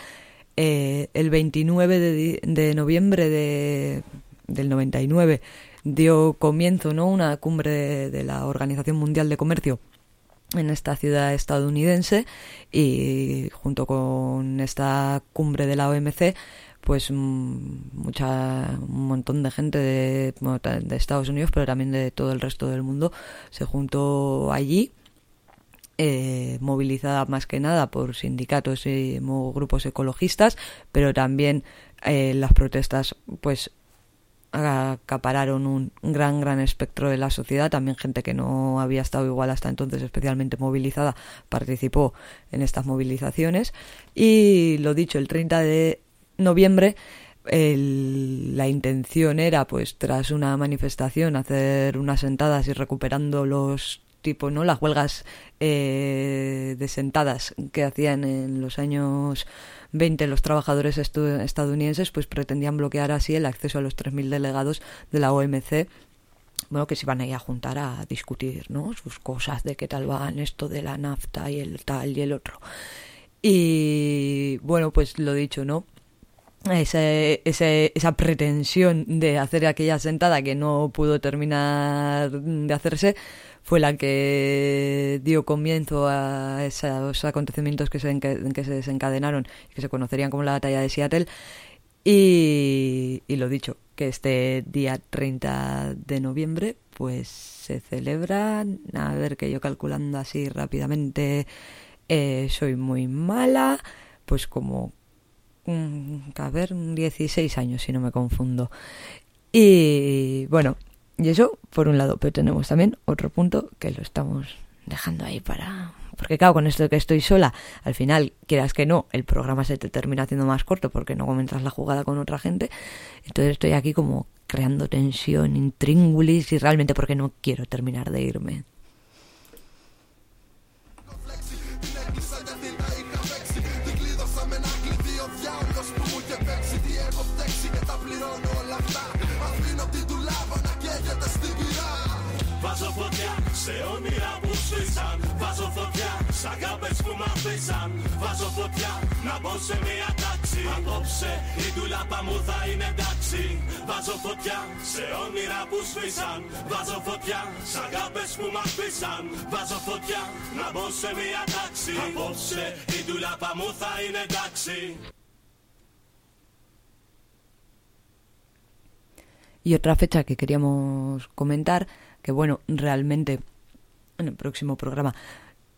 Eh, el 29 de, de noviembre de, del 99 dio comienzo ¿no? una cumbre de, la Organización Mundial de Comercio en esta ciudad estadounidense y junto con esta cumbre de la OMC pues mm, mucha un montón de gente de, Estados Unidos pero también de todo el resto del mundo se juntó allí eh, movilizada más que nada por sindicatos y grupos ecologistas, pero también eh, las protestas pues acapararon un gran gran espectro de la sociedad. También gente que no había estado igual hasta entonces especialmente movilizada participó en estas movilizaciones. Y lo dicho el 30 de noviembre el- la intención era pues tras una manifestación hacer unas sentadas y recuperando los tipo no las huelgas eh, de sentadas que hacían en los años 20 los trabajadores estadounidenses pues pretendían bloquear así el acceso a los 3.000 delegados de la OMC bueno, que se van a a juntar a discutir, ¿no? Sus cosas de qué tal van esto de la nafta y el tal y el otro. Y bueno, pues lo dicho, ¿no? Ese, ese- esa pretensión de hacer aquella sentada que no pudo terminar de hacerse fue la que dio comienzo a esos acontecimientos que se, que se desencadenaron que se conocerían como la batalla de Seattle. Y, y lo dicho, que este día 30 de noviembre pues se celebra, a ver que yo calculando así rápidamente eh, soy muy mala, pues como a ver, 16 años si no me confundo. Y bueno, y eso por un lado, pero tenemos también otro punto que lo estamos dejando ahí para... Porque claro, con esto de que estoy sola, al final, quieras que no, el programa se te termina haciendo más corto porque no comentas la jugada con otra gente. Entonces estoy aquí como creando tensión, intríngulis y realmente porque no quiero terminar de irme. φωτιά σ' αγάπες που μ' αφήσαν Βάζω φωτιά να μπω σε μια τάξη Απόψε η τουλάπα μου θα είναι εντάξει Βάζω φωτιά σε όνειρα που σβήσαν Βάζω φωτιά σ' αγάπες που μ' αφήσαν Βάζω φωτιά να μπω σε μια τάξη Απόψε η τουλάπα μου θα είναι εντάξει Y otra fecha que queríamos comentar, que bueno, realmente en el próximo programa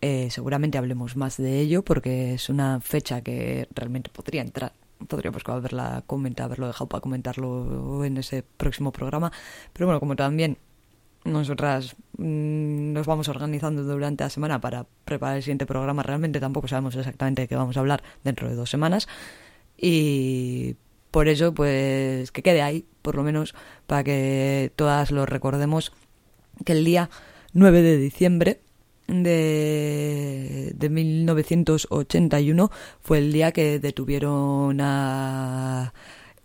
eh, seguramente hablemos más de ello, porque es una fecha que realmente podría entrar. Podríamos haberla comentado, haberlo dejado para comentarlo en ese próximo programa. Pero bueno, como también nosotras mm, nos vamos organizando durante la semana para preparar el siguiente programa, realmente tampoco sabemos exactamente de qué vamos a hablar dentro de dos semanas. Y por eso, pues que quede ahí, por lo menos, para que todas lo recordemos, que el día 9 de diciembre de, de 1981 fue el día que detuvieron a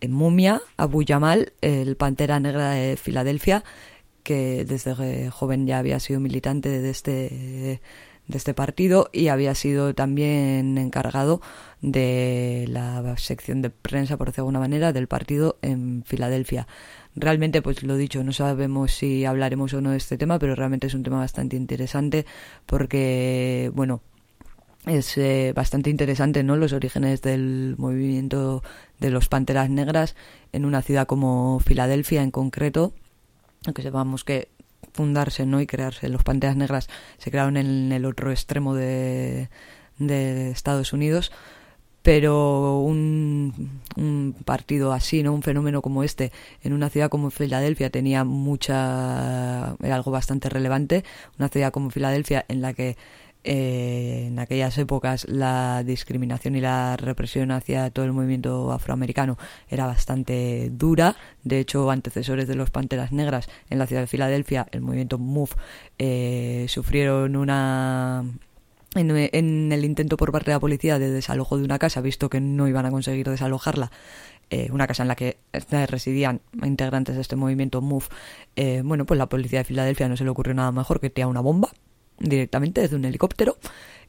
Mumia, Abu Yamal, el Pantera Negra de Filadelfia, que desde joven ya había sido militante de este de este partido y había sido también encargado de la sección de prensa, por decirlo de alguna manera, del partido en Filadelfia. Realmente, pues lo dicho, no sabemos si hablaremos o no de este tema, pero realmente es un tema bastante interesante porque, bueno, es eh, bastante interesante, ¿no? Los orígenes del movimiento de los Panteras Negras en una ciudad como Filadelfia en concreto, aunque sepamos que fundarse no y crearse los Panteras Negras se crearon en el otro extremo de, de Estados Unidos pero un, un, partido así, ¿no? Un fenómeno como este en una ciudad como Filadelfia tenía mucha era algo bastante relevante, una ciudad como Filadelfia en la que eh, en aquellas épocas la discriminación y la represión hacia todo el movimiento afroamericano era bastante dura. De hecho, antecesores de los Panteras Negras en la ciudad de Filadelfia, el movimiento MOVE, eh, sufrieron una en, el intento por parte de la policía de desalojo de una casa, visto que no iban a conseguir desalojarla, eh, una casa en la que residían integrantes de este movimiento MOVE, eh, bueno, pues la policía de Filadelfia no se le ocurrió nada mejor que tirar una bomba directamente desde un helicóptero.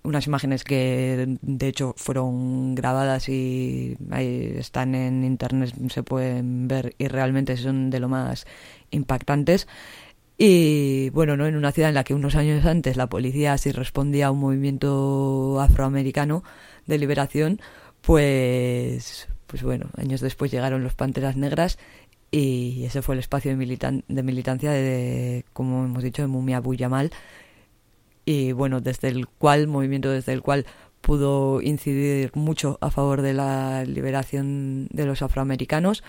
Unas imágenes que de hecho fueron grabadas y ahí están en internet, se pueden ver y realmente son de lo más impactantes. Y bueno, ¿no? en una ciudad en la que unos años antes la policía sí respondía a un movimiento afroamericano de liberación, pues, pues bueno, años después llegaron los Panteras Negras y ese fue el espacio de, militan de militancia de, como hemos dicho, de Mumia Abu Yamal y bueno, desde el cual, movimiento desde el cual pudo incidir mucho a favor de la liberación de los afroamericanos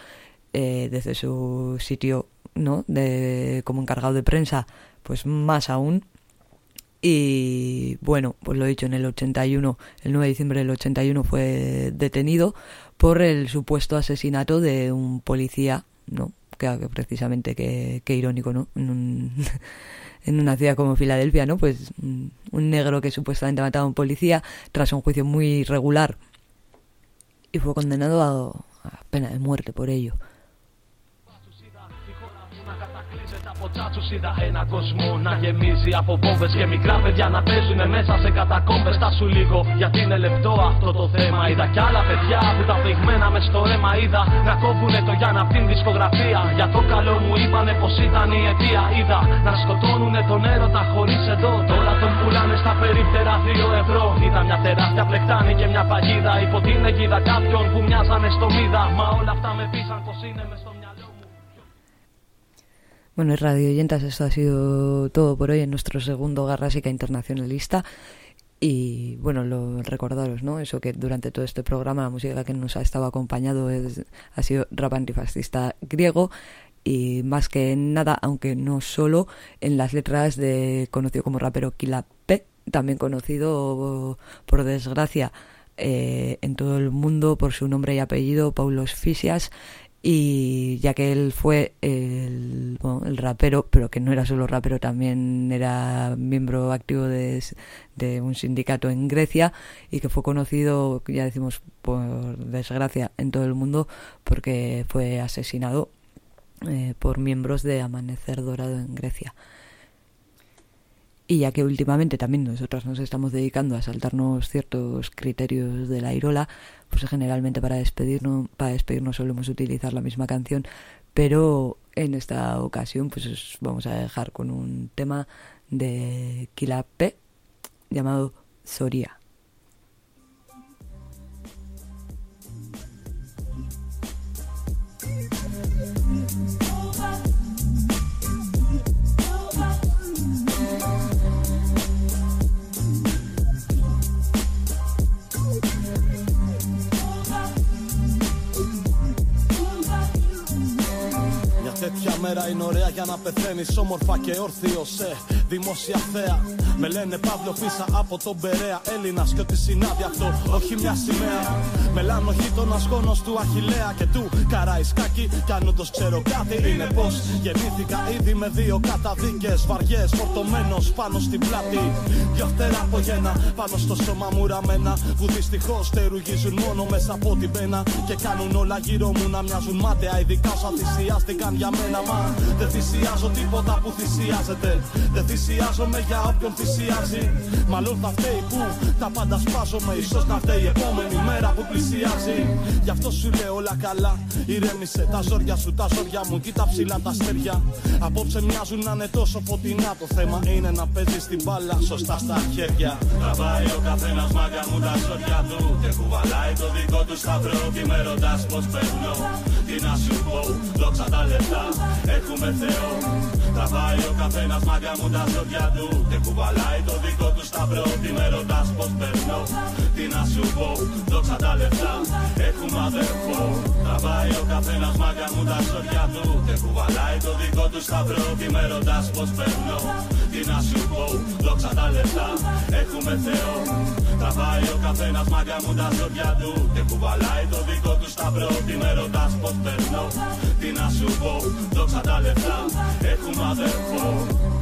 eh, desde su sitio no de como encargado de prensa pues más aún. Y bueno pues lo he dicho en el 81 el 9 de diciembre del 81 fue detenido por el supuesto asesinato de un policía no que, precisamente que, que, irónico no en, un, (laughs) en una ciudad como Filadelfia no pues un negro que supuestamente ha matado a un policía tras un juicio muy irregular y fue condenado a pena de muerte por ello. Από τσάτσους είδα ένα κοσμό να γεμίζει από βόμβες και μικρά παιδιά να παίζουν μέσα σε κατακόμπες. Τα σου λίγο γιατί είναι λεπτό αυτό το θέμα. Είδα κι άλλα παιδιά που τα πληγμένα μες στο αίμα Είδα. Να κόβουνε το Γιάννα απ' την δισκογραφία. Για το καλό μου είπανε πως ήταν η αιτία. Είδα να σκοτώνουνε τον έρωτα χωρίς εδώ. Τώρα τον πουλάνε στα περίπτερα δύο ευρώ. Ήταν μια τεράστια πλεκτάνη και μια παγίδα. Υπό την αιγίδα κάποιων που μοιάζανε στο μίδα. Μα όλα αυτά με πείσαν πως είναι μες στο μυαλό μου Bueno, radio oyentas, esto ha sido todo por hoy en nuestro segundo Garrásica Internacionalista. Y bueno, lo recordaros, ¿no? Eso que durante todo este programa la música que nos ha estado acompañado es, ha sido rap antifascista griego y más que nada, aunque no solo, en las letras de conocido como rapero Kila P, también conocido por desgracia eh, en todo el mundo por su nombre y apellido, Paulos Fisias, y ya que él fue el, el rapero, pero que no era solo rapero, también era miembro activo de, de un sindicato en Grecia y que fue conocido, ya decimos, por desgracia en todo el mundo porque fue asesinado eh, por miembros de Amanecer Dorado en Grecia. Y ya que últimamente también nosotros nos estamos dedicando a saltarnos ciertos criterios de la Irola, pues generalmente para despedirnos, para despedirnos solemos utilizar la misma canción, pero en esta ocasión pues os vamos a dejar con un tema de Kila P llamado Soria. Τέτοια μέρα είναι ωραία για να πεθαίνεις όμορφα και όρθιος σε δημόσια θέα. Με λένε Παύλο Φίσα από τον Περέα. Έλληνας και ό,τι συνάδει αυτό, όχι μια σημαία. Μελάνο γείτονας γόνος του Αχηλέα και του Καραϊσκάκη. Κι αν όντως ξέρω κάτι, είναι πως γεννήθηκα ήδη με δύο καταδίκες βαριές. Φορτωμένος πάνω στην πλάτη. Δυο φτερά από γένα πάνω στο σώμα μου ραμμένα. Που δυστυχώς στερουγίζουν μόνο μέσα από την πένα. Και κάνουν όλα γύρω μου να μοιάζουν μάταια. Ειδικά όσα θυσιάστηκαν για μένα. Μα δεν θυσιάζω τίποτα που θυσιάζεται. Δεν θυσιάζομαι για όποιον θυσιάζει. Μάλλον θα φταίει που τα πάντα σπάζομαι. Ίσως να φταίει η επόμενη μέρα που πλησιάζει. Γι' αυτό σου λέω όλα καλά. Ηρέμησε τα ζόρια σου, τα ζόρια μου. Κοίτα ψηλά τα αστέρια. Απόψε μοιάζουν να είναι τόσο φωτεινά. Το θέμα είναι να παίζεις την μπάλα σωστά στα χέρια. Τραβάει ο καθένας μάγκα μου τα σωριά του Και κουβαλάει το δικό του σταυρό Και με ρωτάς πως παίρνω Τι να σου πω, δόξα τα λεφτά El Cumbeteo Τραβάει ο καθένας μάγκα μου τα σωριά του. Και κουβαλάει το δικό του σταυρό Τι με ρωτάς πως παίρνω Τι να σου πω, δόξα τα λεφτά Έχουμε αδερφό Τραβάει ο καθένας μάγκα μου τα σωριά του. Και κουβαλάει το δικό του σταυρό Τι με ρωτάς πως παίρνω Τι να σου πω, δόξα τα λεφτά Έχουμε Θεό. Τραβάει ο καθένας μάγκα μου τα ζώδια του. Και κουβαλάει το δικό του σταυρό Τι με ρωτάς πως παίρνω Τι να σου πω, δόξα τα λεφτά Έχουμε mother for.